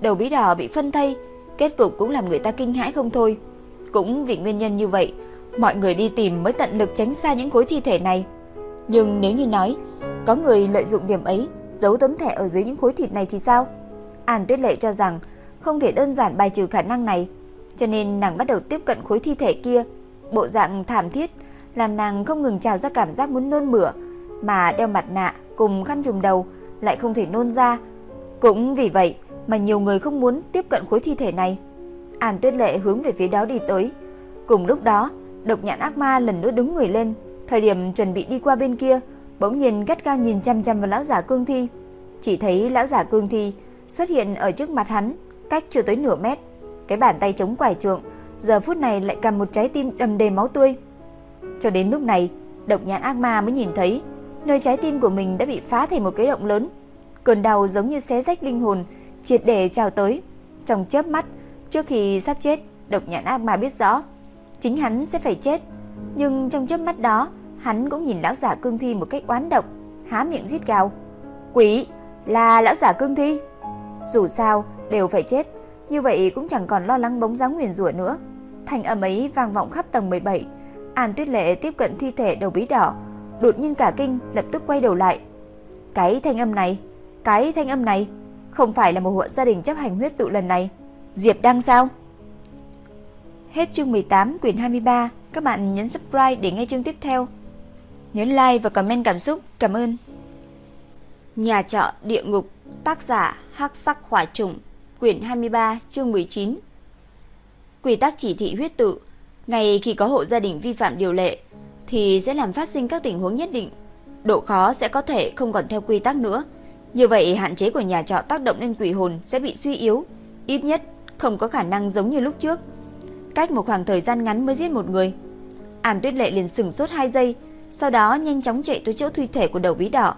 Đầu bí đỏ bị phân thây, kết cục cũng làm người ta kinh hãi không thôi. Cũng vì nguyên nhân như vậy, mọi người đi tìm mới tận lực tránh xa những khối thi thể này. Nhưng nếu như nói, có người lợi dụng điểm ấy, giấu tấm thẻ ở dưới những khối thịt này thì sao? An Tuyết Lệ cho rằng không thể đơn giản bài trừ khả năng này. cho nên nàng bắt đầu tiếp cận khối thi thể kia. Bộ dạng thảm thiết làm nàng không ngừng trào ra cảm giác muốn nôn mửa, mà đeo mặt nạ cùng khăn trùm đầu lại không thể nôn ra. Cũng vì vậy mà nhiều người không muốn tiếp cận khối thi thể này. An Tuyết Lệ hướng về phía đó đi tới. Cùng lúc đó, độc nhãn ác ma lần nữa đứng người lên, thời điểm chuẩn bị đi qua bên kia, bỗng nhiên gắt cao nhìn chăm chăm vào lão giả cương thi. Chỉ thấy lão giả cương thi xuất hiện ở trước mặt hắn, cách chưa tới nửa mét. Cái bàn tay chống quải trượng, giờ phút này lại cầm một trái tim đầm đầy máu tươi. Cho đến lúc này, độc nhãn ác ma mới nhìn thấy nơi trái tim của mình đã bị phá thành một cái động lớn. Cơn đau giống như xé rách linh hồn, triệt để trào tới. Trong chớp mắt, trước khi sắp chết, độc nhãn ác ma biết rõ chính hắn sẽ phải chết, nhưng trong chớp mắt đó, hắn cũng nhìn lão giả cương thi một cách oán độc, há miệng rít gào. "Quỷ, là lão giả cương thi." Dù sao đều phải chết, như vậy cũng chẳng còn lo lắng bóng dáng nguyền rủa nữa. Thanh âm ấy vang vọng khắp tầng 17. An Tuyết Lệ tiếp cận thi thể đầu bí đỏ, đột nhiên cả kinh lập tức quay đầu lại. Cái thanh âm này, cái thanh âm này không phải là một hộ gia đình chấp hành huyết tự lần này. Diệp Đăng sao? Hết chương 18 quyển 23, các bạn nhấn subscribe để nghe chương tiếp theo. Nhấn like và comment cảm xúc, cảm ơn. Nhà trọ địa ngục, tác giả Hắc Sắc Hỏa Trùng, quyển 23, chương 19. Quy tắc chỉ thị huyết tự, ngày khi có hộ gia đình vi phạm điều lệ thì sẽ làm phát sinh các tình huống nhất định. Độ khó sẽ có thể không còn theo quy tắc nữa. Như vậy hạn chế của nhà trọ tác động lên quỷ hồn sẽ bị suy yếu, ít nhất không có khả năng giống như lúc trước. Cách một khoảng thời gian ngắn mới giết một người. An Tuyết Lệ liền sừng sốt 2 giây, sau đó nhanh chóng chạy tới chỗ thi thể của đầu bí đỏ,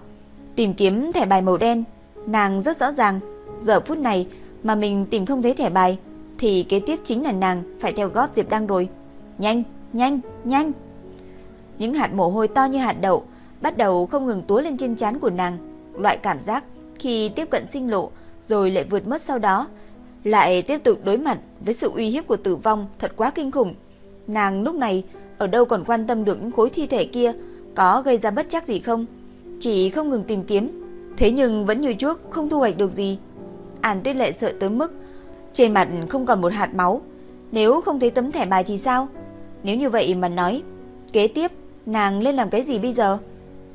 tìm kiếm thẻ bài màu đen. Nàng rất rõ ràng, giờ phút này mà mình tìm không thấy thẻ bài thì kế tiếp chính là nàng phải theo gót Diệp Đăng rồi. Nhanh, nhanh, nhanh. Những hạt mồ hôi to như hạt đậu bắt đầu không ngừng túa lên trên trán của nàng. Loại cảm giác khi tiếp cận sinh lộ rồi lại vượt mất sau đó, lại tiếp tục đối mặt với sự uy hiếp của tử vong thật quá kinh khủng. Nàng lúc này ở đâu còn quan tâm được những khối thi thể kia có gây ra bất chắc gì không, chỉ không ngừng tìm kiếm, thế nhưng vẫn như trước không thu hoạch được gì. An Tuyết Lệ sợ tới mức trên mặt không còn một hạt máu, nếu không thấy tấm thẻ bài thì sao? Nếu như vậy mà nói, kế tiếp nàng lên làm cái gì bây giờ?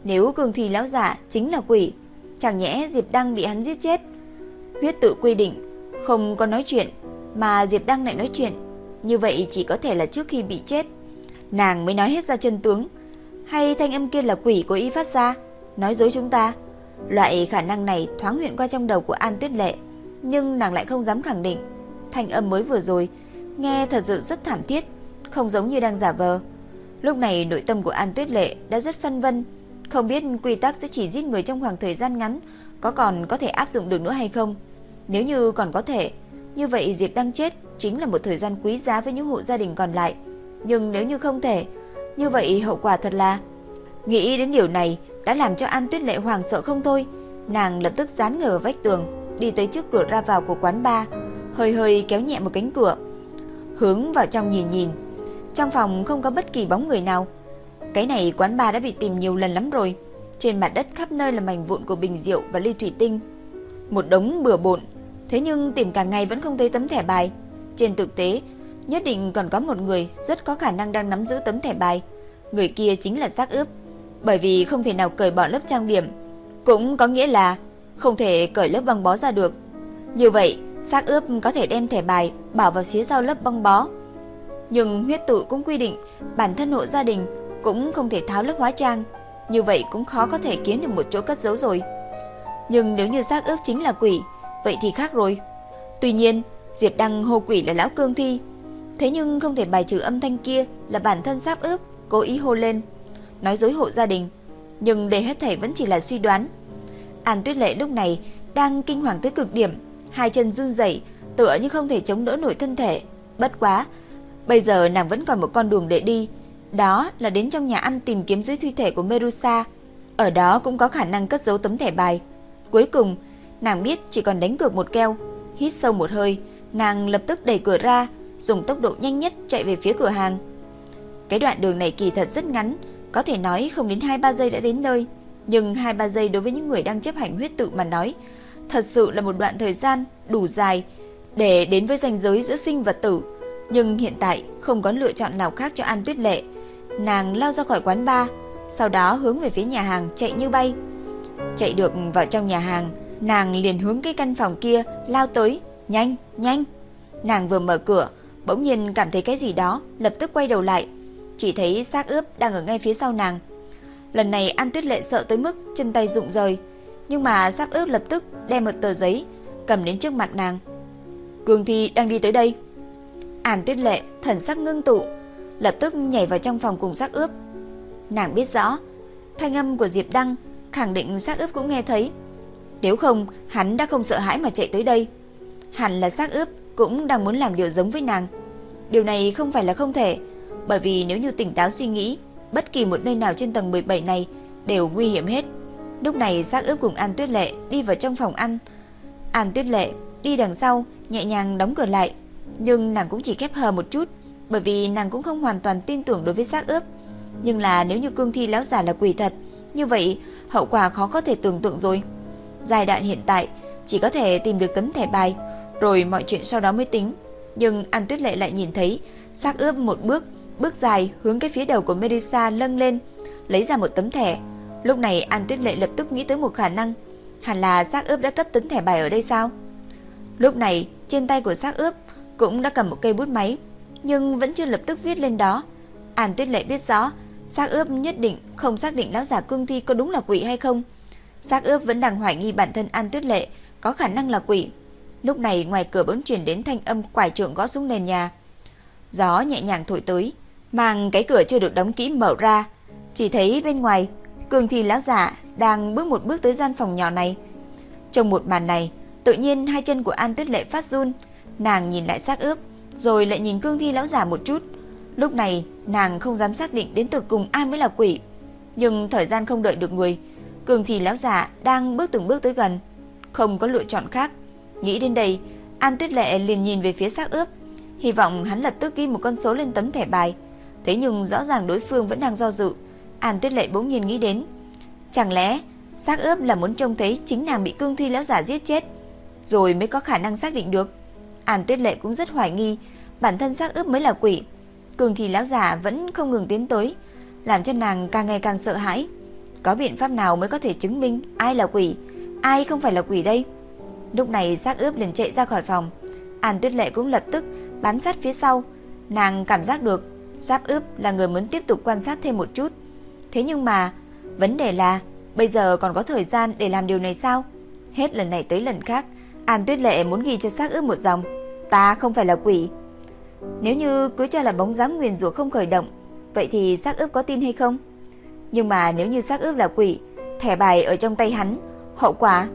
Nếu cường thì lão giả chính là quỷ, chẳng nhẽ Diệp Đăng bị hắn giết chết? Huyết tự quy định không có nói chuyện, mà Diệp Đăng lại nói chuyện, như vậy chỉ có thể là trước khi bị chết, nàng mới nói hết ra chân tướng, hay thanh âm kia là quỷ của ý phát ra, nói dối chúng ta? Loại khả năng này thoáng hiện qua trong đầu của An Tuyết Lệ, nhưng nàng lại không dám khẳng định. Thanh âm mới vừa rồi nghe thật sự rất thảm thiết, không giống như đang giả vờ. Lúc này nội tâm của An Tuyết Lệ đã rất phân vân, không biết quy tắc sẽ chỉ giết người trong khoảng thời gian ngắn có còn có thể áp dụng được nữa hay không. Nếu như còn có thể, như vậy Diệp đang chết chính là một thời gian quý giá với những hộ gia đình còn lại. Nhưng nếu như không thể, như vậy hậu quả thật là... Nghĩ đến điều này đã làm cho An Tuyết Lệ hoàng sợ không thôi. Nàng lập tức dán ngờ vách tường, đi tới trước cửa ra vào của quán bar, hơi hơi kéo nhẹ một cánh cửa, hướng vào trong nhìn nhìn. Trong phòng không có bất kỳ bóng người nào. Cái này quán bà đã bị tìm nhiều lần lắm rồi. Trên mặt đất khắp nơi là mảnh vụn của bình rượu và ly thủy tinh. Một đống bừa bộn, thế nhưng tìm cả ngày vẫn không thấy tấm thẻ bài. Trên thực tế, nhất định còn có một người rất có khả năng đang nắm giữ tấm thẻ bài. Người kia chính là xác ướp, bởi vì không thể nào cởi bỏ lớp trang điểm, cũng có nghĩa là không thể cởi lớp băng bó ra được. Như vậy, xác ướp có thể đem thẻ bài bảo vào phía sau lớp băng bó. Nhưng huyết tự cũng quy định bản thân hộ gia đình cũng không thể tháo lớp hóa trang, như vậy cũng khó có thể kiếm được một chỗ cất giấu rồi. Nhưng nếu như xác ướp chính là quỷ, vậy thì khác rồi. Tuy nhiên, Diệp Đăng hô quỷ là lão cương thi, thế nhưng không thể bài trừ âm thanh kia là bản thân xác ướp cố ý hô lên, nói dối hộ gia đình, nhưng để hết thảy vẫn chỉ là suy đoán. An Tuyết Lệ lúc này đang kinh hoàng tới cực điểm, hai chân run rẩy, tựa như không thể chống đỡ nổi thân thể. Bất quá, bây giờ nàng vẫn còn một con đường để đi, đó là đến trong nhà ăn tìm kiếm dưới thi thể của Merusa. Ở đó cũng có khả năng cất giấu tấm thẻ bài. Cuối cùng, nàng biết chỉ còn đánh cược một keo. Hít sâu một hơi, nàng lập tức đẩy cửa ra, dùng tốc độ nhanh nhất chạy về phía cửa hàng. Cái đoạn đường này kỳ thật rất ngắn, có thể nói không đến 2-3 giây đã đến nơi. Nhưng 2-3 giây đối với những người đang chấp hành huyết tự mà nói, thật sự là một đoạn thời gian đủ dài để đến với ranh giới giữa sinh và tử. Nhưng hiện tại không có lựa chọn nào khác cho An Tuyết Lệ. Nàng lao ra khỏi quán bar, sau đó hướng về phía nhà hàng chạy như bay. Chạy được vào trong nhà hàng, nàng liền hướng cái căn phòng kia lao tới, nhanh, nhanh. Nàng vừa mở cửa, bỗng nhiên cảm thấy cái gì đó, lập tức quay đầu lại, chỉ thấy xác ướp đang ở ngay phía sau nàng. Lần này An Tuyết Lệ sợ tới mức chân tay rụng rời, nhưng mà xác ướp lập tức đem một tờ giấy cầm đến trước mặt nàng. Cường Thi đang đi tới đây. An Tuyết Lệ thần sắc ngưng tụ, lập tức nhảy vào trong phòng cùng xác ướp. Nàng biết rõ, thanh âm của Diệp Đăng khẳng định xác ướp cũng nghe thấy. Nếu không, hắn đã không sợ hãi mà chạy tới đây. Hẳn là xác ướp cũng đang muốn làm điều giống với nàng. Điều này không phải là không thể, bởi vì nếu như tỉnh táo suy nghĩ, bất kỳ một nơi nào trên tầng 17 này đều nguy hiểm hết. Lúc này xác ướp cùng An Tuyết Lệ đi vào trong phòng ăn. An Tuyết Lệ đi đằng sau, nhẹ nhàng đóng cửa lại, nhưng nàng cũng chỉ khép hờ một chút, bởi vì nàng cũng không hoàn toàn tin tưởng đối với xác ướp. Nhưng là nếu như cương thi lão giả là quỷ thật, như vậy hậu quả khó có thể tưởng tượng rồi. Giai đoạn hiện tại chỉ có thể tìm được tấm thẻ bài, rồi mọi chuyện sau đó mới tính. Nhưng An Tuyết Lệ lại nhìn thấy xác ướp một bước, bước dài hướng cái phía đầu của Melissa lâng lên, lấy ra một tấm thẻ. Lúc này An Tuyết Lệ lập tức nghĩ tới một khả năng, hẳn là xác ướp đã cất tấm thẻ bài ở đây sao? Lúc này, trên tay của xác ướp cũng đã cầm một cây bút máy, nhưng vẫn chưa lập tức viết lên đó. An Tuyết Lệ biết rõ, xác ướp nhất định không xác định lão giả cương thi có đúng là quỷ hay không. Xác ướp vẫn đang hoài nghi bản thân An Tuyết Lệ có khả năng là quỷ. Lúc này ngoài cửa bỗng truyền đến thanh âm quải trượng gõ xuống nền nhà. Gió nhẹ nhàng thổi tới, mang cái cửa chưa được đóng kỹ mở ra, chỉ thấy bên ngoài, Cường Thi lão giả đang bước một bước tới gian phòng nhỏ này. Trong một màn này, tự nhiên hai chân của An Tuyết Lệ phát run, nàng nhìn lại xác ướp, rồi lại nhìn Cương Thi lão giả một chút. Lúc này, nàng không dám xác định đến tột cùng ai mới là quỷ, nhưng thời gian không đợi được người, cương Thi lão giả đang bước từng bước tới gần, không có lựa chọn khác. Nghĩ đến đây, An Tuyết Lệ liền nhìn về phía xác ướp, hy vọng hắn lập tức ghi một con số lên tấm thẻ bài. Thế nhưng rõ ràng đối phương vẫn đang do dự. An Tuyết Lệ bỗng nhiên nghĩ đến, chẳng lẽ xác ướp là muốn trông thấy chính nàng bị cương thi lão giả giết chết, rồi mới có khả năng xác định được. An Tuyết Lệ cũng rất hoài nghi, bản thân xác ướp mới là quỷ. cường thì lão giả vẫn không ngừng tiến tới, làm cho nàng càng ngày càng sợ hãi. Có biện pháp nào mới có thể chứng minh ai là quỷ, ai không phải là quỷ đây? Lúc này xác ướp liền chạy ra khỏi phòng. An Tuyết Lệ cũng lập tức bám sát phía sau. Nàng cảm giác được xác ướp là người muốn tiếp tục quan sát thêm một chút. Thế nhưng mà, vấn đề là bây giờ còn có thời gian để làm điều này sao? Hết lần này tới lần khác, An Tuyết Lệ muốn ghi cho xác ướp một dòng. Ta không phải là quỷ. Nếu như cứ cho là bóng dáng nguyền rủa không khởi động, vậy thì xác ướp có tin hay không? Nhưng mà nếu như xác ướp là quỷ, thẻ bài ở trong tay hắn, hậu quả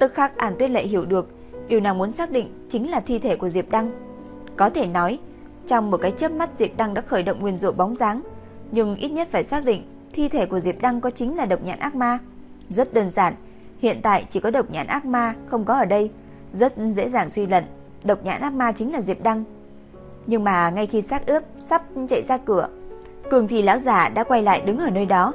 Tức khắc An Tuyết Lệ hiểu được, điều nàng muốn xác định chính là thi thể của Diệp Đăng. Có thể nói, trong một cái chớp mắt Diệp Đăng đã khởi động nguyên rủa bóng dáng, nhưng ít nhất phải xác định thi thể của Diệp Đăng có chính là độc nhãn ác ma. Rất đơn giản, hiện tại chỉ có độc nhãn ác ma không có ở đây, rất dễ dàng suy luận, độc nhãn ác ma chính là Diệp Đăng. Nhưng mà ngay khi xác ướp sắp chạy ra cửa, Cường thì lão giả đã quay lại đứng ở nơi đó.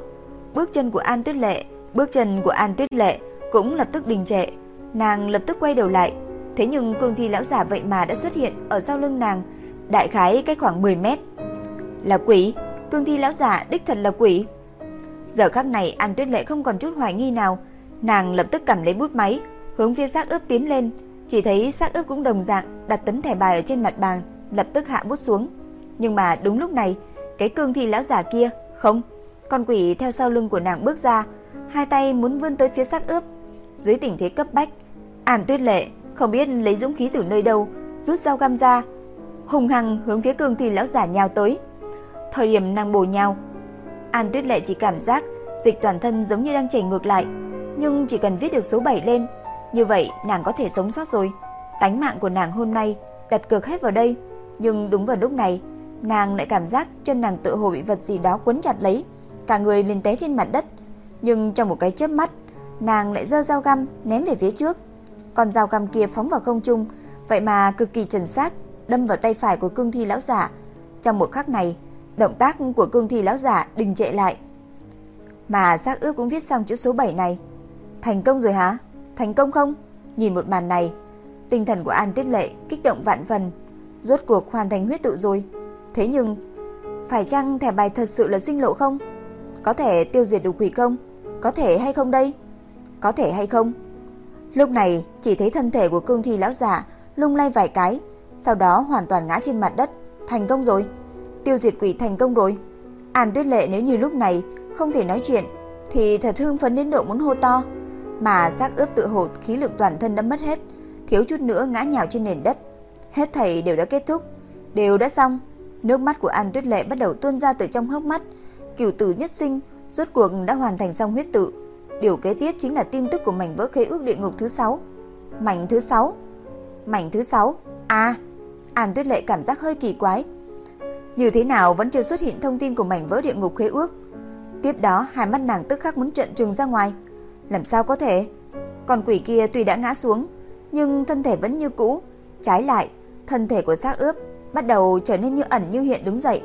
Bước chân của An Tuyết Lệ, bước chân của An Tuyết Lệ cũng lập tức đình trệ. Nàng lập tức quay đầu lại, thế nhưng cường thì lão giả vậy mà đã xuất hiện ở sau lưng nàng, đại khái cách khoảng 10 mét. Là quỷ, cường thi lão giả đích thật là quỷ. Giờ khắc này An Tuyết Lệ không còn chút hoài nghi nào, nàng lập tức cầm lấy bút máy, hướng phía xác ướp tiến lên, chỉ thấy xác ướp cũng đồng dạng đặt tấm thẻ bài ở trên mặt bàn, lập tức hạ bút xuống. Nhưng mà đúng lúc này, cái cương thi lão giả kia, không, con quỷ theo sau lưng của nàng bước ra, hai tay muốn vươn tới phía xác ướp, dưới tình thế cấp bách, An Tuyết Lệ không biết lấy dũng khí từ nơi đâu, rút dao găm ra, hùng hăng hướng phía Cương Thi lão giả nhào tới. Thời điểm nàng bổ nhào, An Tuyết Lệ chỉ cảm giác dịch toàn thân giống như đang chảy ngược lại, nhưng chỉ cần viết được số 7 lên, như vậy nàng có thể sống sót rồi. Tánh mạng của nàng hôm nay đặt cược hết vào đây, nhưng đúng vào lúc này, nàng lại cảm giác chân nàng tự hồ bị vật gì đó quấn chặt lấy, cả người liền té trên mặt đất, nhưng trong một cái chớp mắt, nàng lại giơ dao găm ném về phía trước. Con dao găm kia phóng vào không trung, vậy mà cực kỳ chuẩn xác, đâm vào tay phải của cương thi lão giả. Trong một khắc này, động tác của cương thi lão giả đình trệ lại. Mà xác ướp cũng viết xong chữ số 7 này. Thành công rồi hả? Thành công không? Nhìn một màn này, tinh thần của An Tiết Lệ kích động vạn phần rốt cuộc hoàn thành huyết tự rồi. Thế nhưng, phải chăng thẻ bài thật sự là sinh lộ không? Có thể tiêu diệt được quỷ công? Có thể hay không đây? Có thể hay không? Lúc này chỉ thấy thân thể của cương thi lão giả lung lay vài cái, sau đó hoàn toàn ngã trên mặt đất. Thành công rồi. Tiêu diệt quỷ thành công rồi. An Tuyết Lệ nếu như lúc này không thể nói chuyện thì thật hương phấn đến độ muốn hô to, mà xác ướp tự hột khí lực toàn thân đã mất hết, thiếu chút nữa ngã nhào trên nền đất. Hết thảy đều đã kết thúc, đều đã xong. Nước mắt của An Tuyết Lệ bắt đầu tuôn ra từ trong hốc mắt. Cửu tử nhất sinh rốt cuộc đã hoàn thành xong huyết tự. Điều kế tiếp chính là tin tức của mảnh vỡ khế ước địa ngục thứ 6. Mảnh thứ 6. Mảnh thứ 6. À, An Tuyết Lệ cảm giác hơi kỳ quái. Như thế nào vẫn chưa xuất hiện thông tin của mảnh vỡ địa ngục khế ước. Tiếp đó, hai mắt nàng tức khắc muốn trợn trừng ra ngoài. Làm sao có thể? Con quỷ kia tuy đã ngã xuống, nhưng thân thể vẫn như cũ. Trái lại, thân thể của xác ướp bắt đầu trở nên như ẩn như hiện đứng dậy.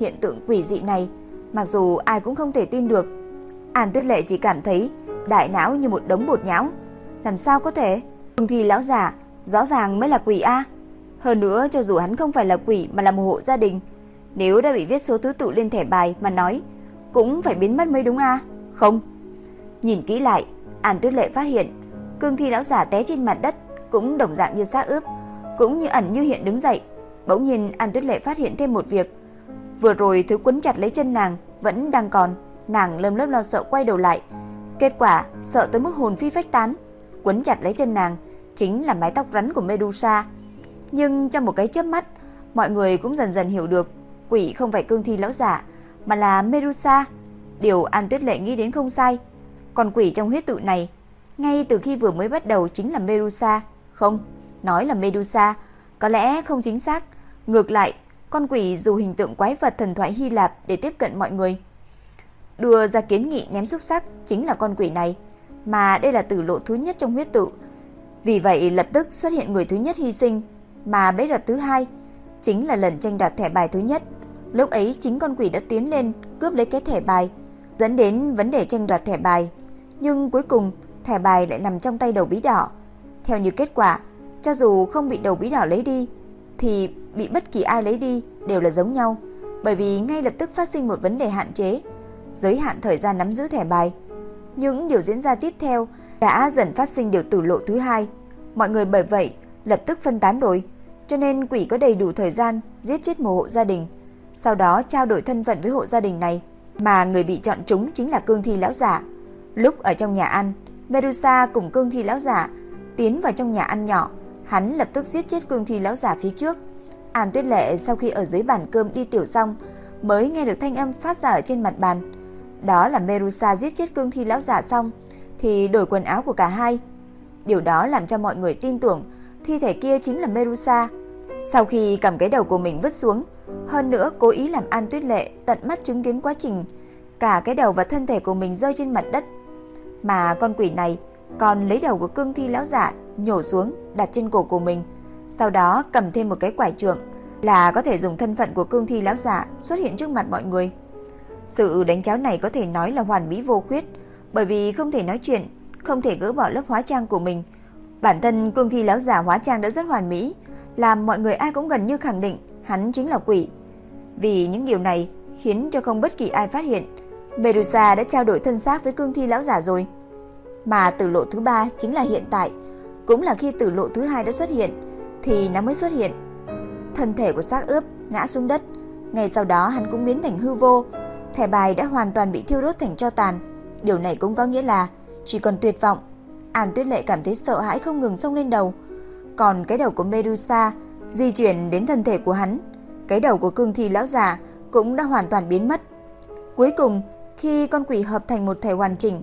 Hiện tượng quỷ dị này, mặc dù ai cũng không thể tin được. An Tuyết Lệ chỉ cảm thấy đại não như một đống bột nhão. Làm sao có thể? Thường thì lão giả, rõ ràng mới là quỷ A. Hơn nữa, cho dù hắn không phải là quỷ mà là một hộ gia đình, nếu đã bị viết số thứ tự lên thẻ bài mà nói, cũng phải biến mất mới đúng a? Không. Nhìn kỹ lại, An Tuyết Lệ phát hiện, cương thi lão giả té trên mặt đất cũng đồng dạng như xác ướp, cũng như ẩn như hiện đứng dậy. Bỗng nhiên An Tuyết Lệ phát hiện thêm một việc. Vừa rồi thứ quấn chặt lấy chân nàng vẫn đang còn, nàng lơm lớp lo sợ quay đầu lại. Kết quả, sợ tới mức hồn phi phách tán, quấn chặt lấy chân nàng chính là mái tóc rắn của Medusa. Nhưng trong một cái chớp mắt, mọi người cũng dần dần hiểu được, quỷ không phải cương thi lão giả, mà là Medusa. Điều An Tuyết Lệ nghĩ đến không sai. còn quỷ trong huyết tự này, ngay từ khi vừa mới bắt đầu chính là Medusa. Không, nói là Medusa, có lẽ không chính xác. Ngược lại, con quỷ dù hình tượng quái vật thần thoại Hy Lạp để tiếp cận mọi người. Đưa ra kiến nghị ném xúc sắc chính là con quỷ này, mà đây là tử lộ thứ nhất trong huyết tự. Vì vậy lập tức xuất hiện người thứ nhất hy sinh, mà bế rật thứ hai chính là lần tranh đoạt thẻ bài thứ nhất. Lúc ấy chính con quỷ đã tiến lên cướp lấy cái thẻ bài, dẫn đến vấn đề tranh đoạt thẻ bài. Nhưng cuối cùng, thẻ bài lại nằm trong tay đầu bí đỏ. Theo như kết quả, cho dù không bị đầu bí đỏ lấy đi, thì bị bất kỳ ai lấy đi đều là giống nhau, bởi vì ngay lập tức phát sinh một vấn đề hạn chế, giới hạn thời gian nắm giữ thẻ bài. Những điều diễn ra tiếp theo đã dần phát sinh điều tử lộ thứ hai. Mọi người bởi vậy lập tức phân tán rồi, cho nên quỷ có đầy đủ thời gian giết chết một hộ gia đình sau đó trao đổi thân phận với hộ gia đình này, mà người bị chọn trúng chính là cương thi lão giả. Lúc ở trong nhà ăn, Medusa cùng cương thi lão giả tiến vào trong nhà ăn nhỏ, hắn lập tức giết chết cương thi lão giả phía trước. An Tuyết Lệ sau khi ở dưới bàn cơm đi tiểu xong, mới nghe được thanh âm phát ra ở trên mặt bàn. Đó là merusa giết chết cương thi lão giả xong thì đổi quần áo của cả hai. Điều đó làm cho mọi người tin tưởng thi thể kia chính là merusa. Sau khi cầm cái đầu của mình vứt xuống, hơn nữa cố ý làm An Tuyết Lệ tận mắt chứng kiến quá trình cả cái đầu và thân thể của mình rơi trên mặt đất. Mà con quỷ này còn lấy đầu của cương thi lão giả nhổ xuống đặt trên cổ của mình, sau đó cầm thêm một cái quải trượng là có thể dùng thân phận của cương thi lão giả xuất hiện trước mặt mọi người. Sự đánh cháo này có thể nói là hoàn mỹ vô khuyết, bởi vì không thể nói chuyện, không thể gỡ bỏ lớp hóa trang của mình. Bản thân cương thi lão giả hóa trang đã rất hoàn mỹ, làm mọi người ai cũng gần như khẳng định hắn chính là quỷ. Vì những điều này khiến cho không bất kỳ ai phát hiện, Medusa đã trao đổi thân xác với cương thi lão giả rồi. Mà tử lộ thứ ba chính là hiện tại, cũng là khi tử lộ thứ hai đã xuất hiện thì nó mới xuất hiện. Thân thể của xác ướp ngã xuống đất, ngay sau đó hắn cũng biến thành hư vô, thẻ bài đã hoàn toàn bị thiêu đốt thành tro tàn. Điều này cũng có nghĩa là chỉ còn tuyệt vọng. An Tuyết Lệ cảm thấy sợ hãi không ngừng xông lên đầu. Còn cái đầu của Medusa di chuyển đến thân thể của hắn. Cái đầu của cương thi lão già cũng đã hoàn toàn biến mất. Cuối cùng, khi con quỷ hợp thành một thể hoàn chỉnh,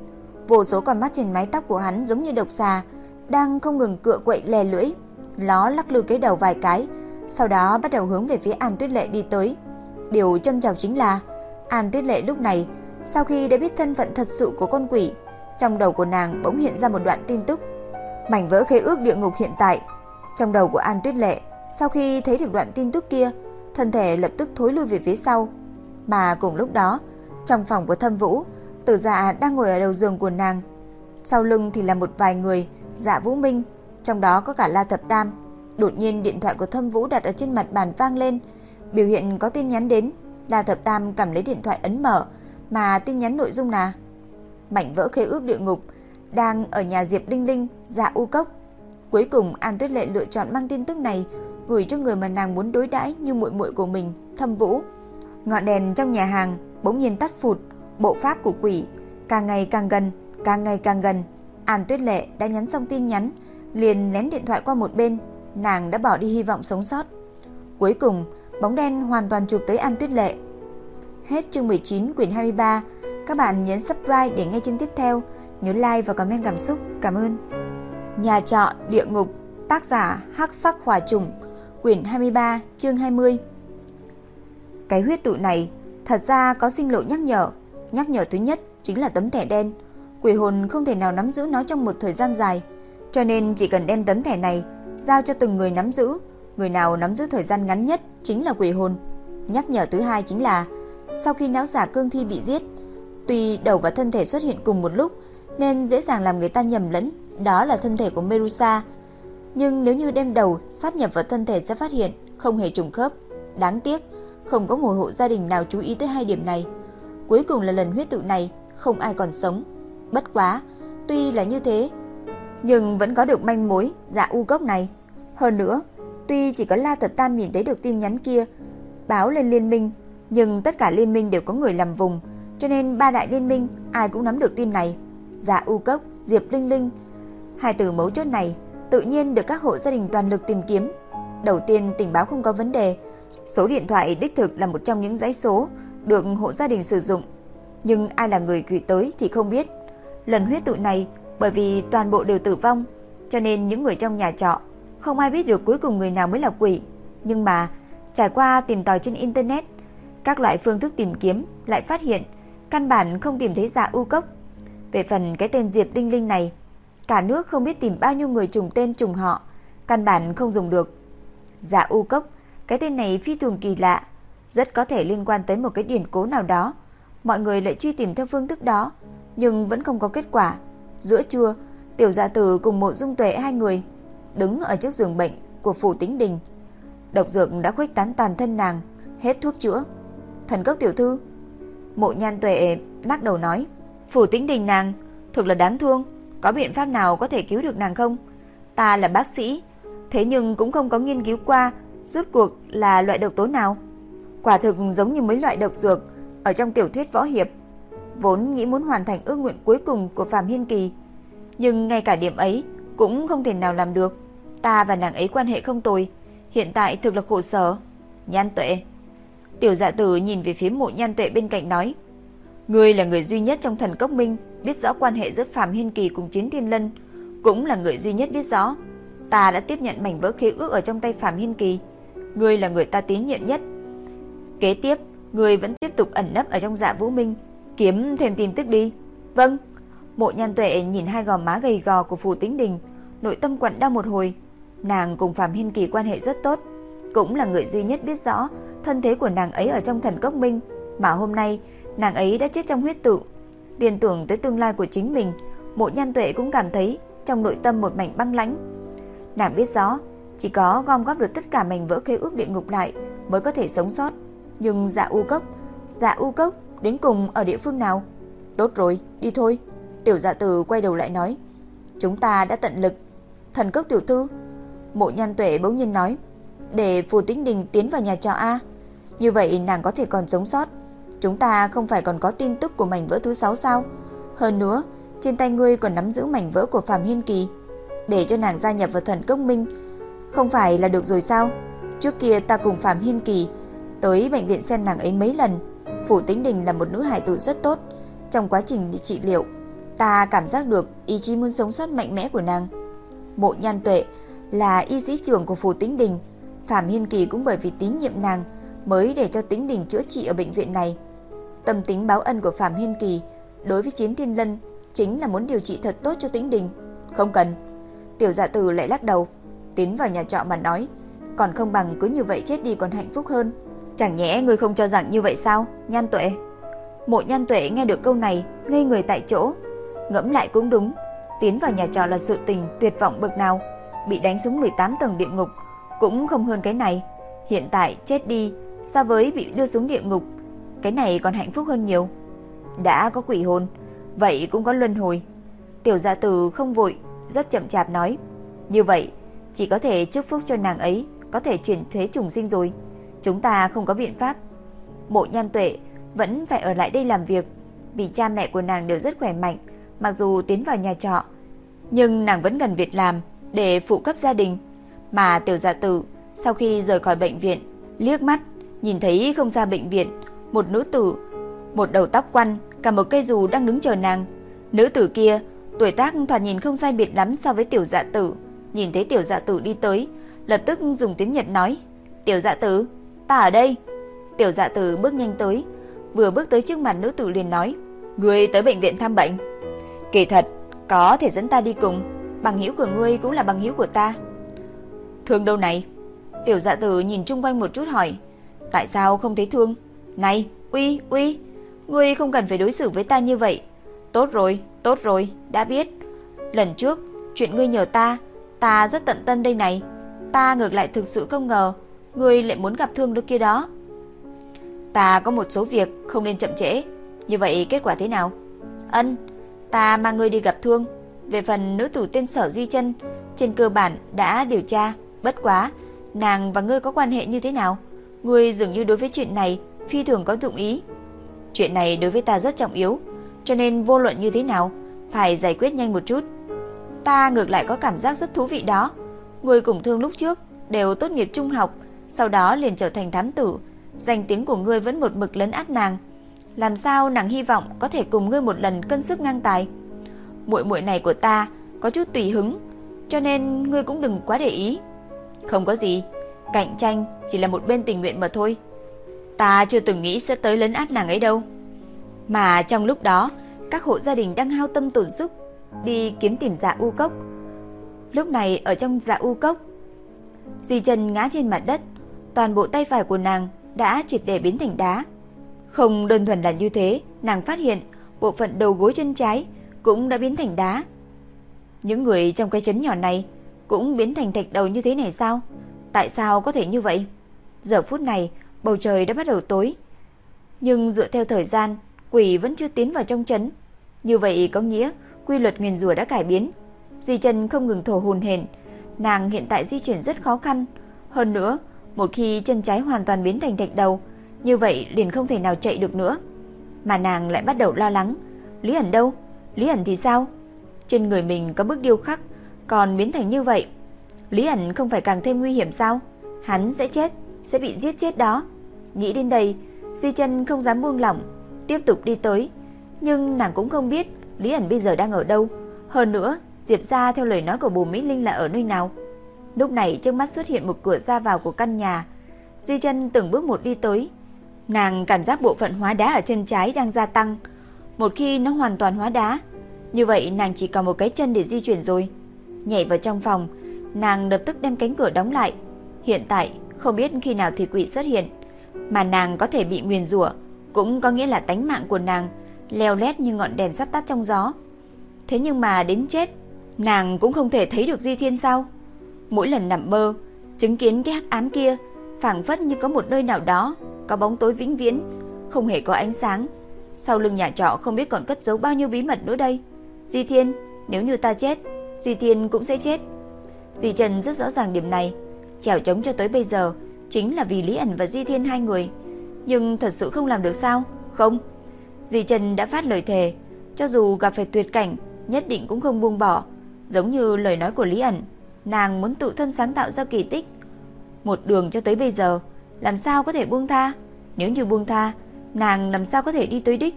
vô số con mắt trên mái tóc của hắn giống như độc xà, đang không ngừng cựa quậy lè lưỡi, ló lắc lư cái đầu vài cái, sau đó bắt đầu hướng về phía An Tuyết Lệ đi tới. Điều châm chọc chính là An Tuyết Lệ lúc này, sau khi đã biết thân phận thật sự của con quỷ, trong đầu của nàng bỗng hiện ra một đoạn tin tức. Mảnh vỡ khế ước địa ngục hiện tại. Trong đầu của An Tuyết Lệ sau khi thấy được đoạn tin tức kia, thân thể lập tức thối lui về phía sau. Mà cùng lúc đó, trong phòng của Thâm Vũ, Tử Dạ đang ngồi ở đầu giường của nàng. Sau lưng thì là một vài người, Dạ Vũ Minh, trong đó có cả La Thập Tam. Đột nhiên điện thoại của Thâm Vũ đặt ở trên mặt bàn vang lên, biểu hiện có tin nhắn đến. La Thập Tam cầm lấy điện thoại ấn mở, mà tin nhắn nội dung là Mảnh vỡ khế ước địa ngục đang ở nhà Diệp Linh Linh, Dạ U Cốc. Cuối cùng An Tuyết Lệ lựa chọn mang tin tức này gửi cho người mà nàng muốn đối đãi như muội muội của mình, Thâm Vũ. Ngọn đèn trong nhà hàng bỗng nhiên tắt phụt, bộ pháp của quỷ càng ngày càng gần, càng ngày càng gần. An Tuyết Lệ đã nhắn xong tin nhắn, liền ném điện thoại qua một bên, nàng đã bỏ đi hy vọng sống sót. Cuối cùng, bóng đen hoàn toàn chụp tới An Tuyết Lệ. Hết chương 19 quyển 23. Các bạn nhấn subscribe để nghe chương tiếp theo. Nhớ like và comment cảm xúc. Cảm ơn. Nhà trọ địa ngục, tác giả Hắc Sắc Hỏa Trùng, quyển 23, chương 20. Cái huyết tụ này thật ra có sinh lộ nhắc nhở. Nhắc nhở thứ nhất chính là tấm thẻ đen. Quỷ hồn không thể nào nắm giữ nó trong một thời gian dài, cho nên chỉ cần đem tấm thẻ này giao cho từng người nắm giữ, người nào nắm giữ thời gian ngắn nhất chính là quỷ hồn. Nhắc nhở thứ hai chính là sau khi não giả cương thi bị giết, tuy đầu và thân thể xuất hiện cùng một lúc nên dễ dàng làm người ta nhầm lẫn đó là thân thể của Merusa. Nhưng nếu như đem đầu sát nhập vào thân thể sẽ phát hiện không hề trùng khớp. Đáng tiếc, không có một hộ gia đình nào chú ý tới hai điểm này. Cuối cùng là lần huyết tự này, không ai còn sống. Bất quá, tuy là như thế, nhưng vẫn có được manh mối dạ u gốc này. Hơn nữa, tuy chỉ có La Thật Tam nhìn thấy được tin nhắn kia, báo lên liên minh, nhưng tất cả liên minh đều có người làm vùng, cho nên ba đại liên minh ai cũng nắm được tin này. Dạ u cốc, Diệp Linh Linh, hai từ mấu chốt này tự nhiên được các hộ gia đình toàn lực tìm kiếm. Đầu tiên tình báo không có vấn đề, số điện thoại đích thực là một trong những dãy số được hộ gia đình sử dụng, nhưng ai là người gửi tới thì không biết. Lần huyết tụ này bởi vì toàn bộ đều tử vong, cho nên những người trong nhà trọ không ai biết được cuối cùng người nào mới là quỷ. Nhưng mà trải qua tìm tòi trên internet, các loại phương thức tìm kiếm lại phát hiện căn bản không tìm thấy dạ u cốc. Về phần cái tên Diệp Đinh Linh này, cả nước không biết tìm bao nhiêu người trùng tên trùng họ, căn bản không dùng được. Dạ u cốc, cái tên này phi thường kỳ lạ, rất có thể liên quan tới một cái điển cố nào đó. Mọi người lại truy tìm theo phương thức đó, nhưng vẫn không có kết quả. Giữa trưa, Tiểu gia Tử cùng Mộ Dung Tuệ hai người đứng ở trước giường bệnh của phủ Tĩnh Đình. Độc dược đã khuếch tán toàn thân nàng, hết thuốc chữa. Thần cốc tiểu thư, Mộ Nhan Tuệ lắc đầu nói, phủ Tĩnh Đình nàng thực là đáng thương, có biện pháp nào có thể cứu được nàng không? Ta là bác sĩ, thế nhưng cũng không có nghiên cứu qua rốt cuộc là loại độc tố nào. Quả thực giống như mấy loại độc dược ở trong tiểu thuyết võ hiệp vốn nghĩ muốn hoàn thành ước nguyện cuối cùng của Phạm Hiên Kỳ, nhưng ngay cả điểm ấy cũng không thể nào làm được. Ta và nàng ấy quan hệ không tồi, hiện tại thực là khổ sở. Nhan Tuệ. Tiểu Dạ Tử nhìn về phía Mộ Nhan Tuệ bên cạnh nói: "Ngươi là người duy nhất trong Thần Cốc Minh biết rõ quan hệ giữa Phạm Hiên Kỳ cùng Chiến Thiên Lân, cũng là người duy nhất biết rõ ta đã tiếp nhận mảnh vỡ khí ước ở trong tay Phạm Hiên Kỳ, ngươi là người ta tín nhiệm nhất. Kế tiếp, người vẫn tiếp tục ẩn nấp ở trong Dạ Vũ Minh." Kiếm thêm tin tức đi. Vâng. Mộ Nhan Tuệ nhìn hai gò má gầy gò của Phù Tĩnh Đình, nội tâm quặn đau một hồi. Nàng cùng Phạm Hiên Kỳ quan hệ rất tốt, cũng là người duy nhất biết rõ thân thế của nàng ấy ở trong thần cốc minh, mà hôm nay nàng ấy đã chết trong huyết tự. Liên tưởng tới tương lai của chính mình, Mộ Nhan Tuệ cũng cảm thấy trong nội tâm một mảnh băng lãnh. Nàng biết rõ, chỉ có gom góp được tất cả mảnh vỡ khế ước địa ngục lại mới có thể sống sót. Nhưng Dạ U Cốc, Dạ U Cốc Đến cùng ở địa phương nào? Tốt rồi, đi thôi. Tiểu dạ tử quay đầu lại nói. Chúng ta đã tận lực. Thần cốc tiểu thư. Mộ nhan tuệ bỗng nhiên nói. Để phù tĩnh đình tiến vào nhà trọ A. Như vậy nàng có thể còn sống sót. Chúng ta không phải còn có tin tức của mảnh vỡ thứ 6 sao? Hơn nữa, trên tay ngươi còn nắm giữ mảnh vỡ của Phạm Hiên Kỳ. Để cho nàng gia nhập vào thần cốc minh. Không phải là được rồi sao? Trước kia ta cùng Phạm Hiên Kỳ tới bệnh viện xem nàng ấy mấy lần Phủ Tĩnh Đình là một nữ hài tử rất tốt. Trong quá trình trị liệu, ta cảm giác được ý chí muốn sống sót mạnh mẽ của nàng. Mộ Nhan Tuệ là y sĩ trưởng của Phủ Tĩnh Đình. Phạm Hiên Kỳ cũng bởi vì tín nhiệm nàng mới để cho Tĩnh Đình chữa trị ở bệnh viện này. Tâm tính báo ân của Phạm Hiên Kỳ đối với Chiến Thiên Lân chính là muốn điều trị thật tốt cho Tĩnh Đình. Không cần. Tiểu Dạ Từ lại lắc đầu, tiến vào nhà trọ mà nói, còn không bằng cứ như vậy chết đi còn hạnh phúc hơn. Chẳng nhẽ ngươi không cho rằng như vậy sao, Nhan Tuệ? Mộ Nhan Tuệ nghe được câu này, ngây người tại chỗ. Ngẫm lại cũng đúng, tiến vào nhà trọ là sự tình tuyệt vọng bậc nào, bị đánh xuống 18 tầng địa ngục, cũng không hơn cái này. Hiện tại chết đi so với bị đưa xuống địa ngục, cái này còn hạnh phúc hơn nhiều. Đã có quỷ hồn, vậy cũng có luân hồi. Tiểu gia tử không vội, rất chậm chạp nói. Như vậy, chỉ có thể chúc phúc cho nàng ấy có thể chuyển thế trùng sinh rồi. Chúng ta không có biện pháp. Mộ nhan tuệ vẫn phải ở lại đây làm việc, vì cha mẹ của nàng đều rất khỏe mạnh, mặc dù tiến vào nhà trọ, nhưng nàng vẫn cần việc làm để phụ cấp gia đình. Mà tiểu dạ tử sau khi rời khỏi bệnh viện, liếc mắt nhìn thấy không ra bệnh viện, một nữ tử, một đầu tóc quăn, cả một cây dù đang đứng chờ nàng. Nữ tử kia, tuổi tác thoạt nhìn không sai biệt lắm so với tiểu dạ tử. Nhìn thấy tiểu dạ tử đi tới, lập tức dùng tiếng Nhật nói: "Tiểu dạ tử, ta ở đây." Tiểu dạ tử bước nhanh tới, vừa bước tới trước mặt nữ tử liền nói: "Ngươi tới bệnh viện thăm bệnh?" "Kỳ thật, có thể dẫn ta đi cùng, bằng hữu của ngươi cũng là bằng hữu của ta." "Thương đâu này?" Tiểu dạ tử nhìn chung quanh một chút hỏi: "Tại sao không thấy thương?" "Này, Uy, Uy, ngươi không cần phải đối xử với ta như vậy." "Tốt rồi, tốt rồi, đã biết. Lần trước chuyện ngươi nhờ ta, ta rất tận tâm đây này." Ta ngược lại thực sự không ngờ Ngươi lại muốn gặp thương đứa kia đó. Ta có một số việc không nên chậm trễ. Như vậy kết quả thế nào? Ân Ta mang ngươi đi gặp thương. Về phần nữ tử tên sở di chân Trên cơ bản đã điều tra. Bất quá Nàng và ngươi có quan hệ như thế nào? Ngươi dường như đối với chuyện này Phi thường có dụng ý. Chuyện này đối với ta rất trọng yếu Cho nên vô luận như thế nào Phải giải quyết nhanh một chút. Ta ngược lại có cảm giác rất thú vị đó. Người cùng thương lúc trước đều tốt nghiệp trung học, sau đó liền trở thành thám tử, danh tiếng của ngươi vẫn một mực lấn át nàng. Làm sao nàng hy vọng có thể cùng ngươi một lần cân sức ngang tài? Muội muội này của ta có chút tùy hứng, cho nên ngươi cũng đừng quá để ý. Không có gì, cạnh tranh chỉ là một bên tình nguyện mà thôi. Ta chưa từng nghĩ sẽ tới lấn át nàng ấy đâu. Mà trong lúc đó, các hộ gia đình đang hao tâm tổn sức đi kiếm tìm dạ u cốc. Lúc này ở trong dạ u cốc, Di trần ngã trên mặt đất, toàn bộ tay phải của nàng đã triệt để biến thành đá. Không đơn thuần là như thế, nàng phát hiện bộ phận đầu gối chân trái cũng đã biến thành đá. Những người trong cái chấn nhỏ này cũng biến thành thạch đầu như thế này sao? Tại sao có thể như vậy? Giờ phút này, bầu trời đã bắt đầu tối. Nhưng dựa theo thời gian, quỷ vẫn chưa tiến vào trong chấn. Như vậy có nghĩa quy luật nguyền rủa đã cải biến. Di chân không ngừng thổ hồn hển, nàng hiện tại di chuyển rất khó khăn, hơn nữa, một khi chân trái hoàn toàn biến thành thạch đầu, như vậy liền không thể nào chạy được nữa. Mà nàng lại bắt đầu lo lắng, Lý ẩn đâu? Lý ẩn thì sao? Trên người mình có bức điêu khắc, còn biến thành như vậy, Lý ẩn không phải càng thêm nguy hiểm sao? Hắn sẽ chết, sẽ bị giết chết đó. Nghĩ đến đây, Di chân không dám buông lỏng, tiếp tục đi tới, nhưng nàng cũng không biết Lý ẩn bây giờ đang ở đâu. Hơn nữa, Diệp gia theo lời nói của bù Mỹ Linh là ở nơi nào. Lúc này trước mắt xuất hiện một cửa ra vào của căn nhà. Di chân từng bước một đi tới. Nàng cảm giác bộ phận hóa đá ở chân trái đang gia tăng. Một khi nó hoàn toàn hóa đá, như vậy nàng chỉ còn một cái chân để di chuyển rồi. Nhảy vào trong phòng, nàng lập tức đem cánh cửa đóng lại. Hiện tại không biết khi nào thì quỷ xuất hiện, mà nàng có thể bị nguyền rủa, cũng có nghĩa là tánh mạng của nàng leo lét như ngọn đèn sắp tắt trong gió. Thế nhưng mà đến chết, nàng cũng không thể thấy được Di Thiên sao? Mỗi lần nằm mơ, chứng kiến cái hắc ám kia, phảng phất như có một nơi nào đó có bóng tối vĩnh viễn, không hề có ánh sáng. Sau lưng nhà trọ không biết còn cất giấu bao nhiêu bí mật nữa đây. Di Thiên, nếu như ta chết, Di Thiên cũng sẽ chết. Di Trần rất rõ ràng điểm này, trèo trống cho tới bây giờ chính là vì Lý ẩn và Di Thiên hai người, nhưng thật sự không làm được sao? Không. Di Trần đã phát lời thề, cho dù gặp phải tuyệt cảnh, nhất định cũng không buông bỏ, giống như lời nói của Lý ẩn, nàng muốn tự thân sáng tạo ra kỳ tích. Một đường cho tới bây giờ, làm sao có thể buông tha? Nếu như buông tha, nàng làm sao có thể đi tới đích?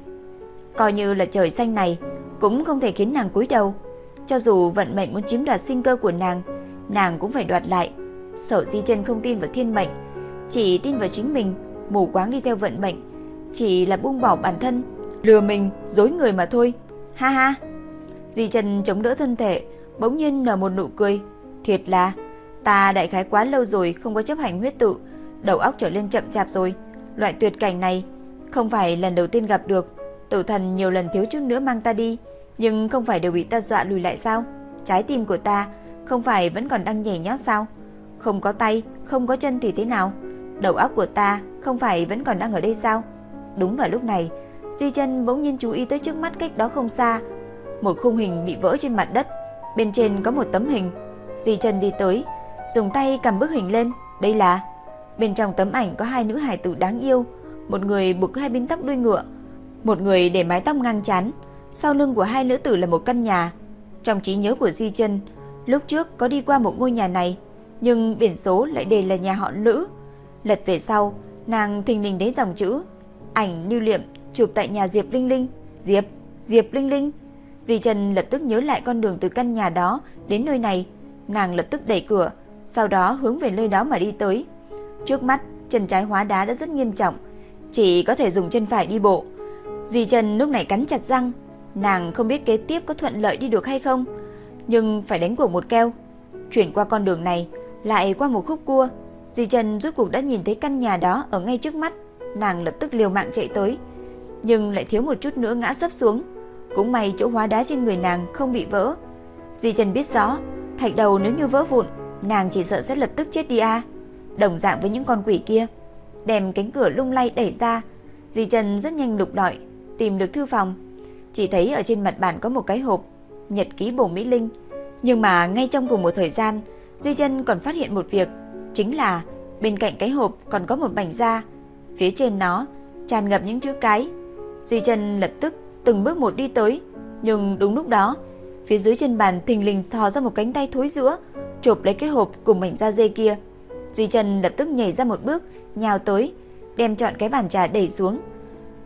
Coi như là trời xanh này, cũng không thể khiến nàng cúi đầu. Cho dù vận mệnh muốn chiếm đoạt sinh cơ của nàng, nàng cũng phải đoạt lại. Sở Di Chân không tin vào thiên mệnh, chỉ tin vào chính mình, mù quáng đi theo vận mệnh, chỉ là buông bỏ bản thân, lừa mình, dối người mà thôi. Ha ha. Di Chân chống đỡ thân thể, bỗng nhiên nở một nụ cười, thiệt là ta đại khái quá lâu rồi không có chấp hành huyết tự, đầu óc trở lên chậm chạp rồi. Loại tuyệt cảnh này không phải lần đầu tiên gặp được, tử thần nhiều lần thiếu chút nữa mang ta đi, nhưng không phải đều bị ta dọa lùi lại sao? Trái tim của ta không phải vẫn còn đang nhảy nhót sao? Không có tay, không có chân thì thế nào? Đầu óc của ta không phải vẫn còn đang ở đây sao? Đúng vào lúc này, Di chân bỗng nhiên chú ý tới trước mắt cách đó không xa. Một khung hình bị vỡ trên mặt đất, bên trên có một tấm hình. Di Trần đi tới, dùng tay cầm bức hình lên. Đây là... Bên trong tấm ảnh có hai nữ hài tử đáng yêu, một người buộc hai bên tóc đuôi ngựa, một người để mái tóc ngang chán. Sau lưng của hai nữ tử là một căn nhà. Trong trí nhớ của Di Trần, lúc trước có đi qua một ngôi nhà này, nhưng biển số lại đề là nhà họ Lữ. Lật về sau, nàng thình lình đến dòng chữ ảnh lưu niệm chụp tại nhà Diệp Linh Linh. Diệp, Diệp Linh Linh. Di Trần lập tức nhớ lại con đường từ căn nhà đó đến nơi này, nàng lập tức đẩy cửa, sau đó hướng về nơi đó mà đi tới. Trước mắt, chân trái hóa đá đã rất nghiêm trọng, chỉ có thể dùng chân phải đi bộ. Di Trần lúc này cắn chặt răng, nàng không biết kế tiếp có thuận lợi đi được hay không, nhưng phải đánh cuộc một keo. Chuyển qua con đường này, lại qua một khúc cua, Di Trần rốt cuộc đã nhìn thấy căn nhà đó ở ngay trước mắt, nàng lập tức liều mạng chạy tới, nhưng lại thiếu một chút nữa ngã sấp xuống. Cũng may chỗ hóa đá trên người nàng không bị vỡ. Di Trần biết rõ, thạch đầu nếu như vỡ vụn, nàng chỉ sợ sẽ lập tức chết đi a. Đồng dạng với những con quỷ kia, đem cánh cửa lung lay đẩy ra, Di Trần rất nhanh lục đọi, tìm được thư phòng. Chỉ thấy ở trên mặt bàn có một cái hộp, nhật ký bổ Mỹ Linh. Nhưng mà ngay trong cùng một thời gian, Di Trần còn phát hiện một việc, chính là bên cạnh cái hộp còn có một mảnh da. Phía trên nó tràn ngập những chữ cái Di trần lập tức từng bước một đi tới, nhưng đúng lúc đó, phía dưới chân bàn thình lình thò ra một cánh tay thối giữa, chộp lấy cái hộp cùng mảnh da dê kia. Di chân lập tức nhảy ra một bước, nhào tới, đem chọn cái bàn trà đẩy xuống.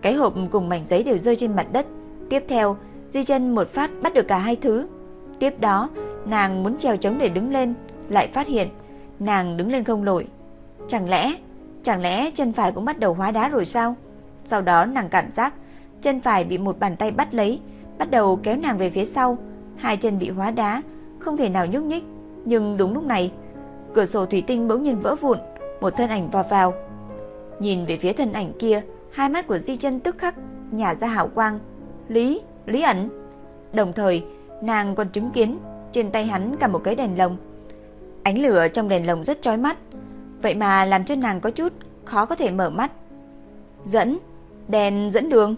Cái hộp cùng mảnh giấy đều rơi trên mặt đất. Tiếp theo, Di chân một phát bắt được cả hai thứ. Tiếp đó, nàng muốn trèo trống để đứng lên, lại phát hiện nàng đứng lên không nổi. Chẳng lẽ, chẳng lẽ chân phải cũng bắt đầu hóa đá rồi sao? Sau đó nàng cảm giác chân phải bị một bàn tay bắt lấy, bắt đầu kéo nàng về phía sau, hai chân bị hóa đá, không thể nào nhúc nhích. Nhưng đúng lúc này, cửa sổ thủy tinh bỗng nhiên vỡ vụn, một thân ảnh vọt vào. Nhìn về phía thân ảnh kia, hai mắt của Di Chân tức khắc nhả ra hào quang. Lý, Lý ẩn. Đồng thời, nàng còn chứng kiến trên tay hắn cả một cái đèn lồng. Ánh lửa trong đèn lồng rất chói mắt, vậy mà làm cho nàng có chút khó có thể mở mắt. Dẫn, đèn dẫn đường.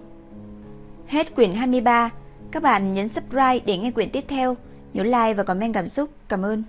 Hết quyển 23, các bạn nhấn subscribe để nghe quyển tiếp theo, nhớ like và comment cảm xúc. Cảm ơn.